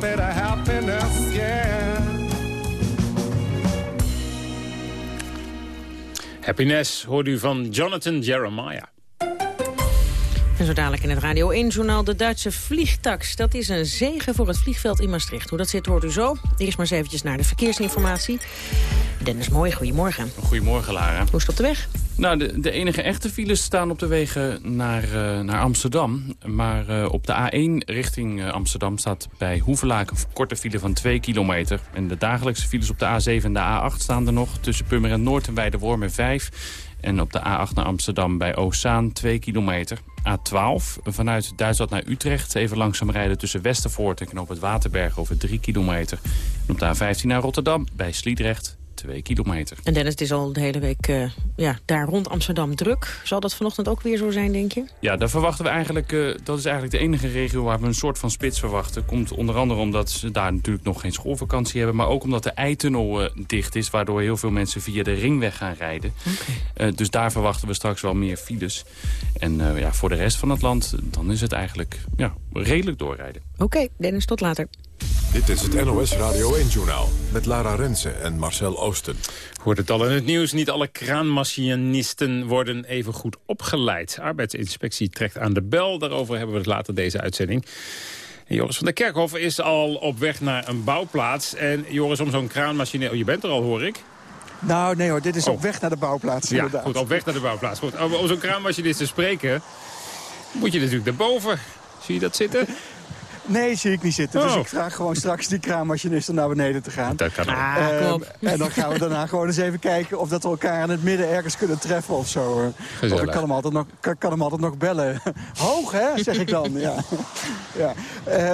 little bit of happiness, yeah. Happiness hoort u van Jonathan Jeremiah. En zo dadelijk in het Radio 1-journaal de Duitse vliegtax. Dat is een zegen voor het vliegveld in Maastricht. Hoe dat zit hoort u zo. Eerst maar eens eventjes naar de verkeersinformatie. Dennis Mooi, goedemorgen. Goedemorgen, Lara. Hoe is het op de weg? Nou, de, de enige echte files staan op de wegen naar, uh, naar Amsterdam. Maar uh, op de A1 richting uh, Amsterdam staat bij Hoevelaak een korte file van 2 kilometer. En de dagelijkse files op de A7 en de A8 staan er nog. Tussen Purmerend Noord en Weidewormen 5. En op de A8 naar Amsterdam bij Oostzaan 2 kilometer. A12 vanuit Duitsland naar Utrecht. Even langzaam rijden tussen Westervoort en Knoop het Waterberg over 3 kilometer. En op de A15 naar Rotterdam bij Sliedrecht 2 kilometer. En Dennis, het is al de hele week uh, ja, daar rond Amsterdam druk. Zal dat vanochtend ook weer zo zijn, denk je? Ja, daar verwachten we eigenlijk, uh, dat is eigenlijk de enige regio waar we een soort van spits verwachten. Komt onder andere omdat ze daar natuurlijk nog geen schoolvakantie hebben. Maar ook omdat de eitunnel uh, dicht is, waardoor heel veel mensen via de ringweg gaan rijden. Okay. dus daar verwachten we straks wel meer files. En ja, voor de rest van het land, dan is het eigenlijk ja, redelijk doorrijden. Oké, okay, Dennis, tot later. Dit is het NOS Radio 1-journaal met Lara Rensen en Marcel Oosten. Hoort het al in het nieuws, niet alle kraanmachinisten worden even goed opgeleid. Arbeidsinspectie trekt aan de bel, daarover hebben we het later deze uitzending. En Joris van der Kerkhof is al op weg naar een bouwplaats. En Joris, om zo'n kraanmachine... Oh, je bent er al, hoor ik. Nou, nee hoor, dit is oh. op weg naar de bouwplaats. Ja, goed, op weg naar de bouwplaats. Goed, om zo'n kraanmachinist te spreken, moet je natuurlijk daarboven. Zie je dat zitten? Nee, zie ik niet zitten. Dus Oh. ik vraag gewoon straks die kraanmachinisten naar beneden te gaan. Dat kan ook. Ah, Ehm, en dan gaan we daarna gewoon eens even kijken of dat we elkaar in het midden ergens kunnen treffen of zo. ik kan hem altijd nog, kan, kan hem altijd nog bellen. Hoog, hè, zeg ik dan. ja. ja. Eh,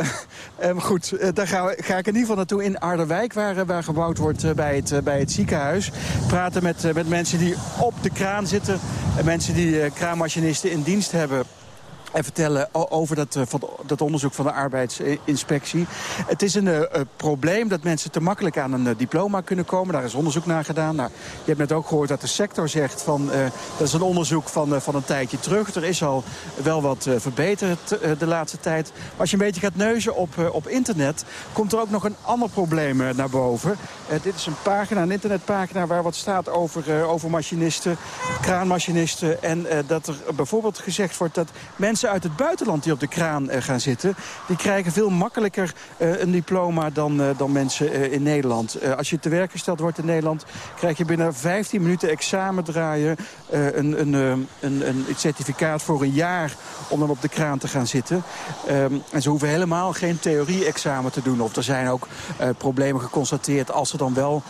ehm, goed, eh, daar ga, ga ik in ieder geval naartoe in Arderwijk, waar, eh, waar gebouwd wordt bij, het, bij het ziekenhuis. Praten met, met mensen die op de kraan zitten. En mensen die kraanmachinisten in dienst hebben. En vertellen over dat, eh, van, dat onderzoek van de arbeidsinspectie. Het is een eh, eh, probleem dat mensen te makkelijk aan een diploma kunnen komen. Daar is onderzoek naar gedaan. Nou, je hebt net ook gehoord dat de sector zegt van... dat is een onderzoek van, van een tijdje terug. Er is al wel wat verbeterd de laatste tijd. Maar als je een beetje gaat neuzen op, op internet... komt er ook nog een ander probleem naar boven. Dit is een pagina, een internetpagina... waar wat staat over, over machinisten, kraanmachinisten... en dat er bijvoorbeeld gezegd wordt dat mensen uit het buitenland... die op de kraan eh, gaan zitten... die krijgen veel makkelijker eh, een diploma dan, eh, dan mensen in Nederland. Als je te werk gesteld wordt in Nederland... krijg je binnen 15 minuten examen draaien... een, een, een, een certificaat voor een jaar om dan op de kraan te gaan zitten. Ehm, en ze hoeven helemaal geen theorie-examen te doen. Of er zijn ook problemen geconstateerd als er dan wel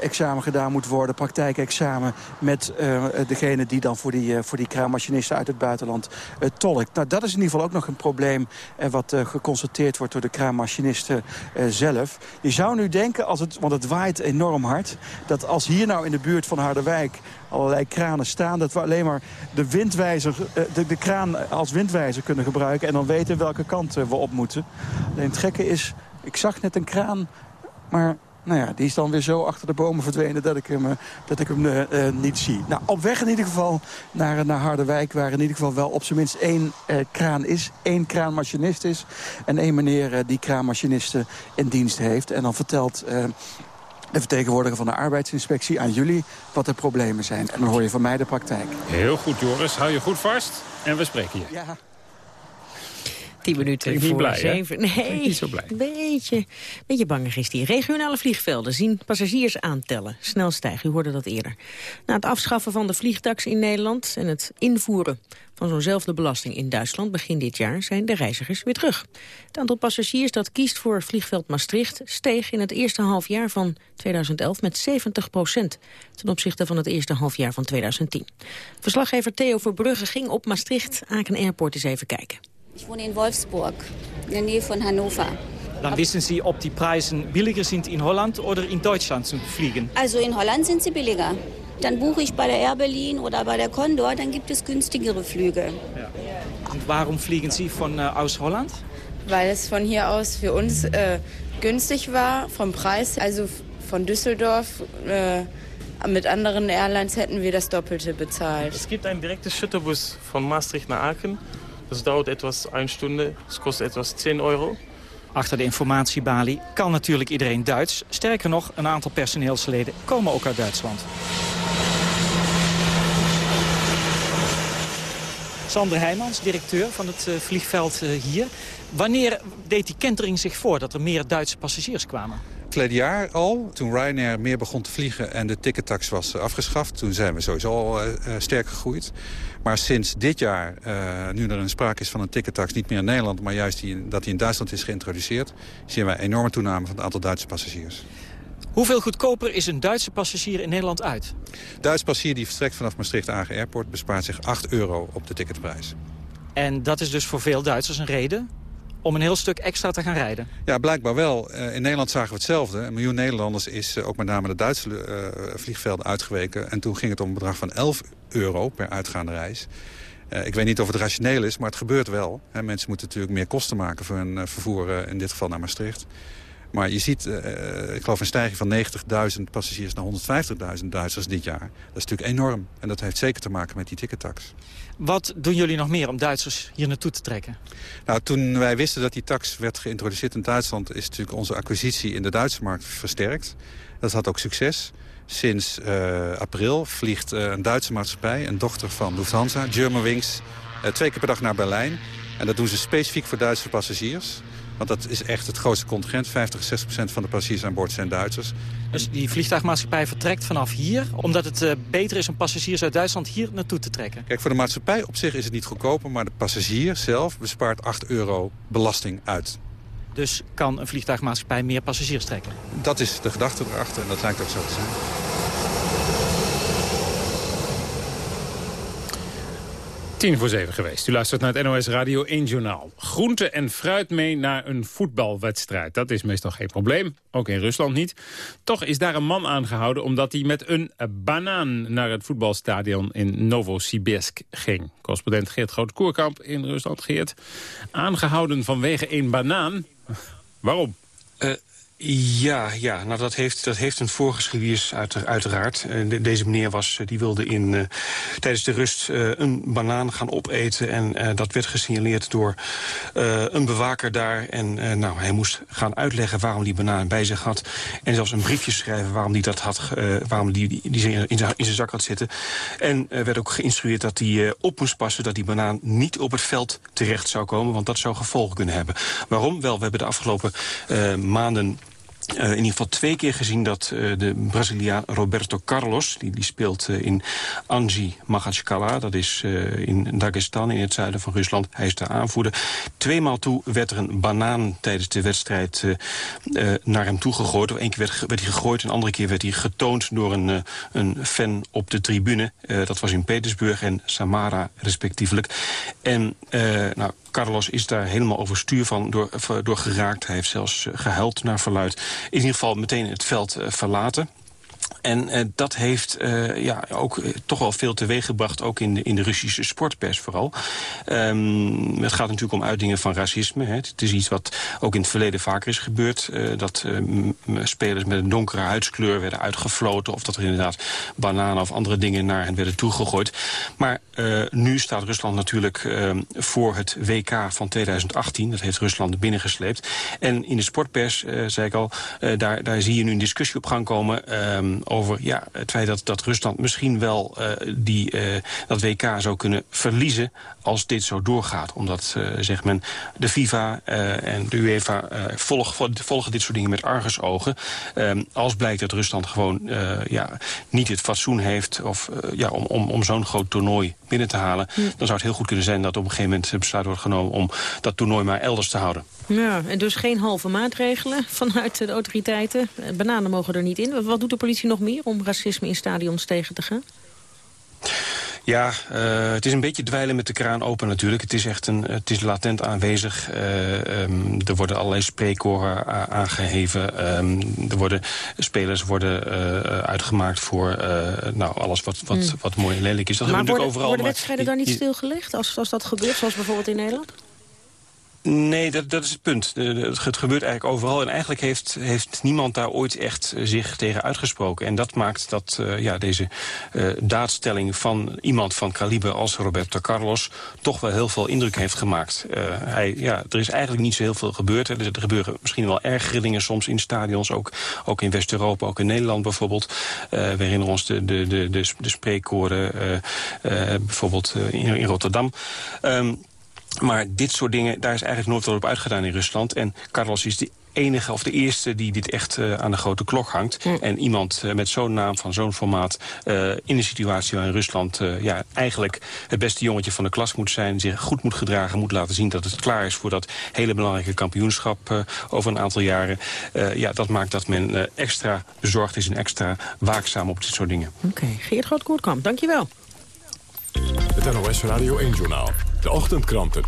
examen gedaan moet worden, praktijkexamen, met degene die dan voor die, voor die kraanmachinisten uit het buitenland eh, Nou, dat is in ieder geval ook nog een probleem eh, wat eh, geconstateerd wordt door de kraanmachinisten eh, zelf. Je zou nu denken, als het, want het waait enorm hard, dat als hier nou in de buurt van Harderwijk allerlei kranen staan... dat we alleen maar de, windwijzer, de, de kraan als windwijzer kunnen gebruiken... en dan weten welke kant we op moeten. Het gekke is, ik zag net een kraan, maar... Nou ja, die is dan weer zo achter de bomen verdwenen dat ik hem, eh, dat ik hem eh, eh, niet zie. Nou, op weg in ieder geval naar, naar Harderwijk... waar in ieder geval wel op zijn minst één kraan is. één kraanmachinist is. En één meneer eh, die kraanmachinisten in dienst heeft. En dan vertelt... de vertegenwoordiger van de arbeidsinspectie aan jullie wat de problemen zijn. En dan hoor je van mij de praktijk. Heel goed, Joris. Hou je goed vast. En we spreken je. Ja. Tien minuten niet voor blij, hè? zeven. Nee, niet zo blij. Een beetje, beetje bangig is die. Regionale vliegvelden zien passagiers aantellen. Snel stijgen, u hoorde dat eerder. Na het afschaffen van de vliegtax in Nederland... en het invoeren van zo'nzelfde belasting in Duitsland begin dit jaar... zijn de reizigers weer terug. Het aantal passagiers dat kiest voor vliegveld Maastricht... steeg in het eerste halfjaar van 2011 met 70 procent... ten opzichte van het eerste halfjaar van 2010. Verslaggever Theo Verbrugge ging op Maastricht-Aken Airport eens even kijken. Ich wohne in Wolfsburg, in der Nähe von Hannover. Dann wissen Sie, ob die Preise billiger sind in Holland oder in Deutschland zum Fliegen. Also in Holland sind sie billiger. Dann buche ich bei der Air Berlin oder bei der Condor, dann gibt es günstigere Flüge. Und warum fliegen Sie von, äh, aus Holland? Weil es von hier aus für uns äh, günstig war vom Preis. Also von Düsseldorf äh, mit anderen Airlines hätten wir das Doppelte bezahlt. Es gibt einen direkten Shuttlebus von Maastricht nach Aachen. Das dauert etwas eine Stunde. Es kostet etwas 10 Euro. Achter de informatiebalie kan natuurlijk iedereen Duits. Sterker nog, een aantal personeelsleden komen ook uit Duitsland. Sander Heijmans, directeur van het uh, vliegveld uh, hier. Wanneer deed die kentering zich voor dat er meer Duitse passagiers kwamen? Verleden jaar al, toen Ryanair meer begon te vliegen en de tickettax was afgeschaft. Toen zijn we sowieso al uh, sterk gegroeid. Maar sinds dit jaar, nu er een sprake is van een tickettax, niet meer in Nederland... maar juist die, dat die in Duitsland is geïntroduceerd... zien wij een enorme toename van het aantal Duitse passagiers. Hoeveel goedkoper is een Duitse passagier in Nederland uit? Duitse passagier die vertrekt vanaf Maastricht Agen Airport... bespaart zich 8 euro op de ticketprijs. En dat is dus voor veel Duitsers een reden om een heel stuk extra te gaan rijden? Ja, blijkbaar wel. in Nederland zagen we hetzelfde. Een miljoen Nederlanders is ook met name de Duitse uh, vliegvelden uitgeweken. En toen ging het om een bedrag van 11 euro per uitgaande reis. Ik weet niet of het rationeel is, maar het gebeurt wel. Mensen moeten natuurlijk meer kosten maken voor hun vervoer, in dit geval naar Maastricht. Maar je ziet, ik geloof een stijging van 90.000 passagiers naar 150.000 Duitsers dit jaar. Dat is natuurlijk enorm. En dat heeft zeker te maken met die tickettax. Wat doen jullie nog meer om Duitsers hier naartoe te trekken? Nou, toen wij wisten dat die tax werd geïntroduceerd in Duitsland... is natuurlijk onze acquisitie in de Duitse markt versterkt. Dat had ook succes. Sinds uh, april vliegt uh, een Duitse maatschappij, een dochter van Lufthansa, Germanwings... twee keer per dag naar Berlijn. En dat doen ze specifiek voor Duitse passagiers. Want dat is echt het grootste contingent. 50, 60 procent van de passagiers aan boord zijn Duitsers. Dus die vliegtuigmaatschappij vertrekt vanaf hier... omdat het uh, beter is om passagiers uit Duitsland hier naartoe te trekken? Kijk, voor de maatschappij op zich is het niet goedkoper... maar de passagier zelf bespaart 8 euro belasting uit. Dus kan een vliegtuigmaatschappij meer passagiers trekken? Dat is de gedachte erachter en dat lijkt ook zo te zijn. Tien voor zeven geweest. U luistert naar het NOS Radio 1 Journaal. Groente en fruit mee naar een voetbalwedstrijd. Dat is meestal geen probleem, ook in Rusland niet. Toch is daar een man aangehouden omdat hij met een banaan... naar het voetbalstadion in Novosibirsk ging. Correspondent Geert Groot-Koerkamp in Rusland. Geert, aangehouden vanwege een banaan. Waarom? Uh, ja, ja nou dat, heeft, dat heeft een voorgeschiedenis uit, uiteraard. Uh, deze meneer was, die wilde in, uh, tijdens de rust een banaan gaan opeten. En dat werd gesignaleerd door een bewaker daar. En nou, hij moest gaan uitleggen waarom die banaan bij zich had. En zelfs een briefje schrijven waarom hij dat had, waarom die, die, die in, in zijn zak had zitten. En werd ook geïnstrueerd dat hij op moest passen dat die banaan niet op het veld terecht zou komen. Want dat zou gevolgen kunnen hebben. Waarom? Wel, we hebben de afgelopen maanden uh, in ieder geval twee keer gezien dat uh, de Braziliaan Roberto Carlos... die, die speelt uh, in Anji Magachkala, dat is in Dagestan in het zuiden van Rusland. Hij is de aanvoerder. Tweemaal toe werd er een banaan tijdens de wedstrijd naar hem toe gegooid. Één keer werd, werd hij gegooid, een andere keer werd hij getoond... door een, een fan op de tribune. dat was in Petersburg en Samara respectievelijk. En nou, Carlos is daar helemaal overstuur van door, door geraakt. Hij heeft zelfs gehuild naar verluid. In ieder geval meteen het veld verlaten. En uh, dat heeft uh, ja, ook uh, toch wel veel teweeg gebracht, ook in de, in de Russische sportpers vooral. Um, het gaat natuurlijk om uitingen van racisme. Hè. Het is iets wat ook in het verleden vaker is gebeurd. dat spelers met een donkere huidskleur werden uitgefloten... of dat er inderdaad bananen of andere dingen naar hen werden toegegooid. Maar nu staat Rusland natuurlijk ehm, voor het WK van 2018. Dat heeft Rusland binnengesleept. En in de sportpers, zei ik al, daar, daar zie je nu een discussie op gang komen... Um, over ja, het feit dat, dat Rusland misschien wel uh, die, uh, dat WK zou kunnen verliezen als dit zo doorgaat. Omdat, uh, zegt men, de FIFA en de UEFA volgen, volgen dit soort dingen met argusogen. Als blijkt dat Rusland gewoon ja, niet het fatsoen heeft of, ja, om, om, om zo'n groot toernooi binnen te halen... Hm. dan zou het heel goed kunnen zijn dat op een gegeven moment besluit wordt genomen... om dat toernooi maar elders te houden. Ja, en dus geen halve maatregelen vanuit de autoriteiten. Bananen mogen er niet in. Wat doet de politie nog meer om racisme in stadions tegen te gaan? Ja, uh, het is een beetje dweilen met de kraan open natuurlijk. Het is echt een, het is latent aanwezig. Uh, um, er worden allerlei spreekkoren aangeheven. Um, er worden, spelers worden uh, uitgemaakt voor nou, alles wat, wat, mm. wat mooi en lelijk is. Dat maar worden, overal, worden wedstrijden dan niet stilgelegd als, als dat gebeurt, zoals bijvoorbeeld in Nederland? Nee, dat, dat is het punt. Het gebeurt eigenlijk overal. En eigenlijk heeft, heeft niemand daar ooit echt eh, zich tegen uitgesproken. En dat maakt dat eh, ja, deze eh, daadstelling van iemand van kaliber als Roberto Carlos... toch wel heel veel indruk heeft gemaakt. Hij, ja, er is eigenlijk niet zo heel veel gebeurd. Er, gebeuren misschien wel ergere dingen soms in stadions. Ook, ook in West-Europa, ook in Nederland bijvoorbeeld. We herinneren ons de, de, de, de, spreekkoren bijvoorbeeld in, in Rotterdam. Ehm, maar dit soort dingen, daar is eigenlijk nooit wat op uitgedaan in Rusland. En Carlos is de enige of de eerste die dit echt eh, aan de grote klok hangt. En iemand eh, met zo'n naam, van zo'n formaat... eh, in een situatie waarin Rusland eh, ja, eigenlijk het beste jongetje van de klas moet zijn... zich goed moet gedragen, moet laten zien dat het klaar is... voor dat hele belangrijke kampioenschap eh, over een aantal jaren. Eh, ja, dat maakt dat men extra bezorgd is en extra waakzaam op dit soort dingen. Oké, Geert Groot-Koerkamp, dankjewel. Het NOS Radio 1-journaal. De ochtendkranten.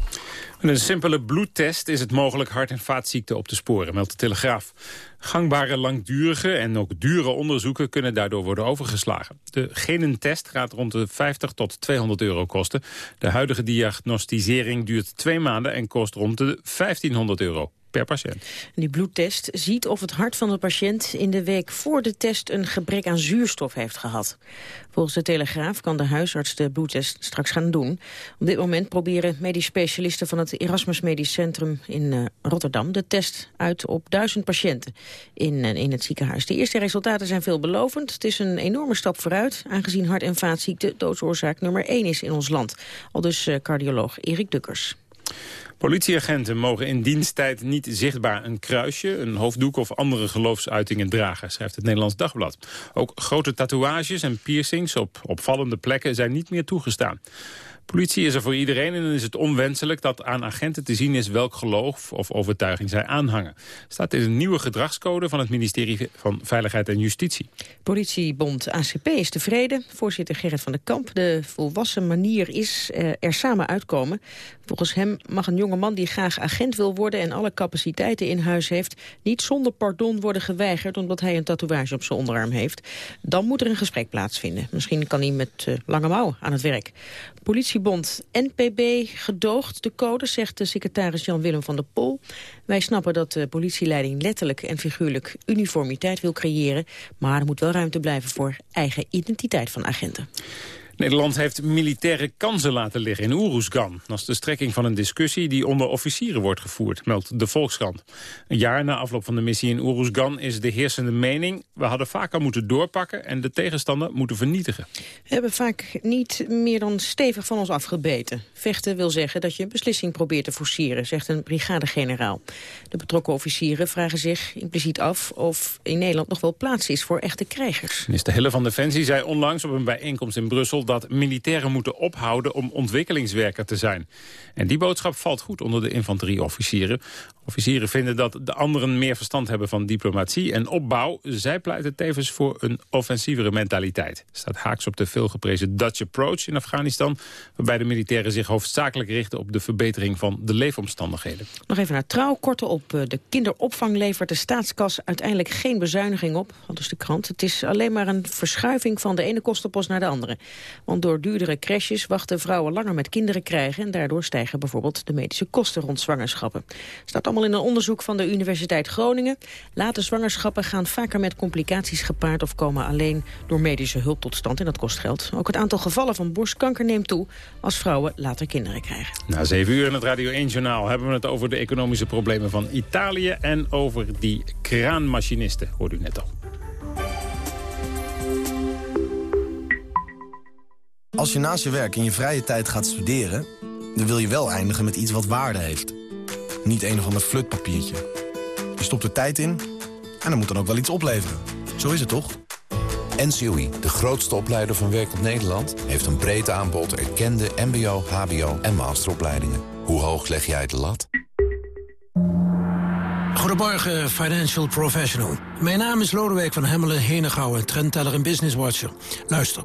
Met een simpele bloedtest is het mogelijk hart- en vaatziekten op te sporen, meldt de Telegraaf. Gangbare, langdurige en ook dure onderzoeken kunnen daardoor worden overgeslagen. De genentest gaat rond de 50 tot 200 euro kosten. De huidige diagnostisering duurt twee maanden en kost rond de 1500 euro per patiënt. Die bloedtest ziet of het hart van de patiënt in de week voor de test een gebrek aan zuurstof heeft gehad. Volgens de Telegraaf kan de huisarts de bloedtest straks gaan doen. Op dit moment proberen medisch specialisten van het Erasmus Medisch Centrum in eh, Rotterdam de test uit op duizend patiënten in, eh, in het ziekenhuis. De eerste resultaten zijn veelbelovend. Het is een enorme stap vooruit, aangezien hart- en vaatziekte doodsoorzaak nummer 1 is in ons land. Al dus eh, cardioloog Erik Dukkers. Politieagenten mogen in diensttijd niet zichtbaar een kruisje, een hoofddoek of andere geloofsuitingen dragen, schrijft het Nederlands Dagblad. Ook grote tatoeages en piercings op opvallende plekken zijn niet meer toegestaan. Politie is er voor iedereen en dan is het onwenselijk dat aan agenten te zien is welk geloof of overtuiging zij aanhangen. Staat in een nieuwe gedragscode van het ministerie van Veiligheid en Justitie. Politiebond ACP is tevreden. Voorzitter Gerrit van der Kamp. De volwassen manier is eh, er samen uitkomen. Volgens hem mag een jongeman die graag agent wil worden... en alle capaciteiten in huis heeft... niet zonder pardon worden geweigerd... omdat hij een tatoeage op zijn onderarm heeft. Dan moet er een gesprek plaatsvinden. Misschien kan hij met eh, lange mouw aan het werk. Politiebond NPB gedoogt de code, zegt de secretaris Jan-Willem van der Pol. Wij snappen dat de politieleiding letterlijk en figuurlijk uniformiteit wil creëren... maar er moet wel ruimte blijven voor eigen identiteit van agenten. Nederland heeft militaire kansen laten liggen in Oeroesgan. Dat is de strekking van een discussie die onder officieren wordt gevoerd, meldt de Volkskrant. Een jaar na afloop van de missie in Oeroesgan is de heersende mening... we hadden vaker moeten doorpakken en de tegenstander moeten vernietigen. We hebben vaak niet meer dan stevig van ons afgebeten. Vechten wil zeggen dat je een beslissing probeert te forceren, zegt een brigadegeneraal. De betrokken officieren vragen zich impliciet af of in Nederland nog wel plaats is voor echte krijgers. Minister Hille van Defensie zei onlangs op een bijeenkomst in Brussel... dat militairen moeten ophouden om ontwikkelingswerker te zijn. En die boodschap valt goed onder de infanterieofficieren. Officieren vinden dat de anderen meer verstand hebben van diplomatie en opbouw. Zij pleiten tevens voor een offensievere mentaliteit. Staat haaks op de veelgeprezen Dutch approach in Afghanistan... waarbij de militairen zich hoofdzakelijk richten op de verbetering van de leefomstandigheden. Nog even naar trouw. Korte op eh, de kinderopvang levert de staatskas uiteindelijk geen bezuiniging op. Al dus de krant. Het is alleen maar een verschuiving van de ene kostenpost naar de andere. Want door duurdere crashes wachten vrouwen langer met kinderen krijgen... en daardoor stijgen bijvoorbeeld de medische kosten rond zwangerschappen. Staat allemaal in een onderzoek van de Universiteit Groningen. Late zwangerschappen gaan vaker met complicaties gepaard... of komen alleen door medische hulp tot stand en dat kost geld. Ook het aantal gevallen van borstkanker neemt toe... als vrouwen later kinderen krijgen. Na zeven uur in het Radio 1-journaal hebben we het over de economische problemen van Italië... en over die kraanmachinisten, hoorde u net al. Als je naast je werk in je vrije tijd gaat studeren... dan wil je wel eindigen met iets wat waarde heeft. Niet een of ander flutpapiertje. Je stopt er tijd in en er moet dan ook wel iets opleveren. Zo is het toch? NCOI, de grootste opleider van werkend Nederland... heeft een breed aanbod erkende mbo, hbo en masteropleidingen. Hoe hoog leg jij de lat? Goedemorgen, financial professional. Mijn naam is Lodewijk van Hemmelen, Henegouwen, trendteller en business watcher. Luister,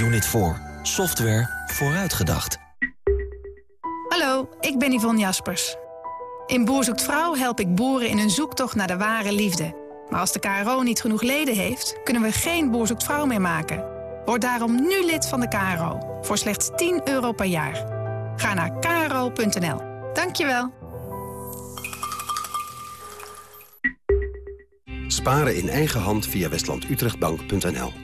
Unit 4. Software vooruitgedacht. Hallo, ik ben Yvonne Jaspers. In Boer zoekt Vrouw help ik boeren in hun zoektocht naar de ware liefde. Maar als de KRO niet genoeg leden heeft, kunnen we geen Boer zoekt Vrouw meer maken. Word daarom nu lid van de KRO, voor slechts 10 euro per jaar. Ga naar kro.nl. Dankjewel. Sparen in eigen hand via westlandutrechtbank.nl.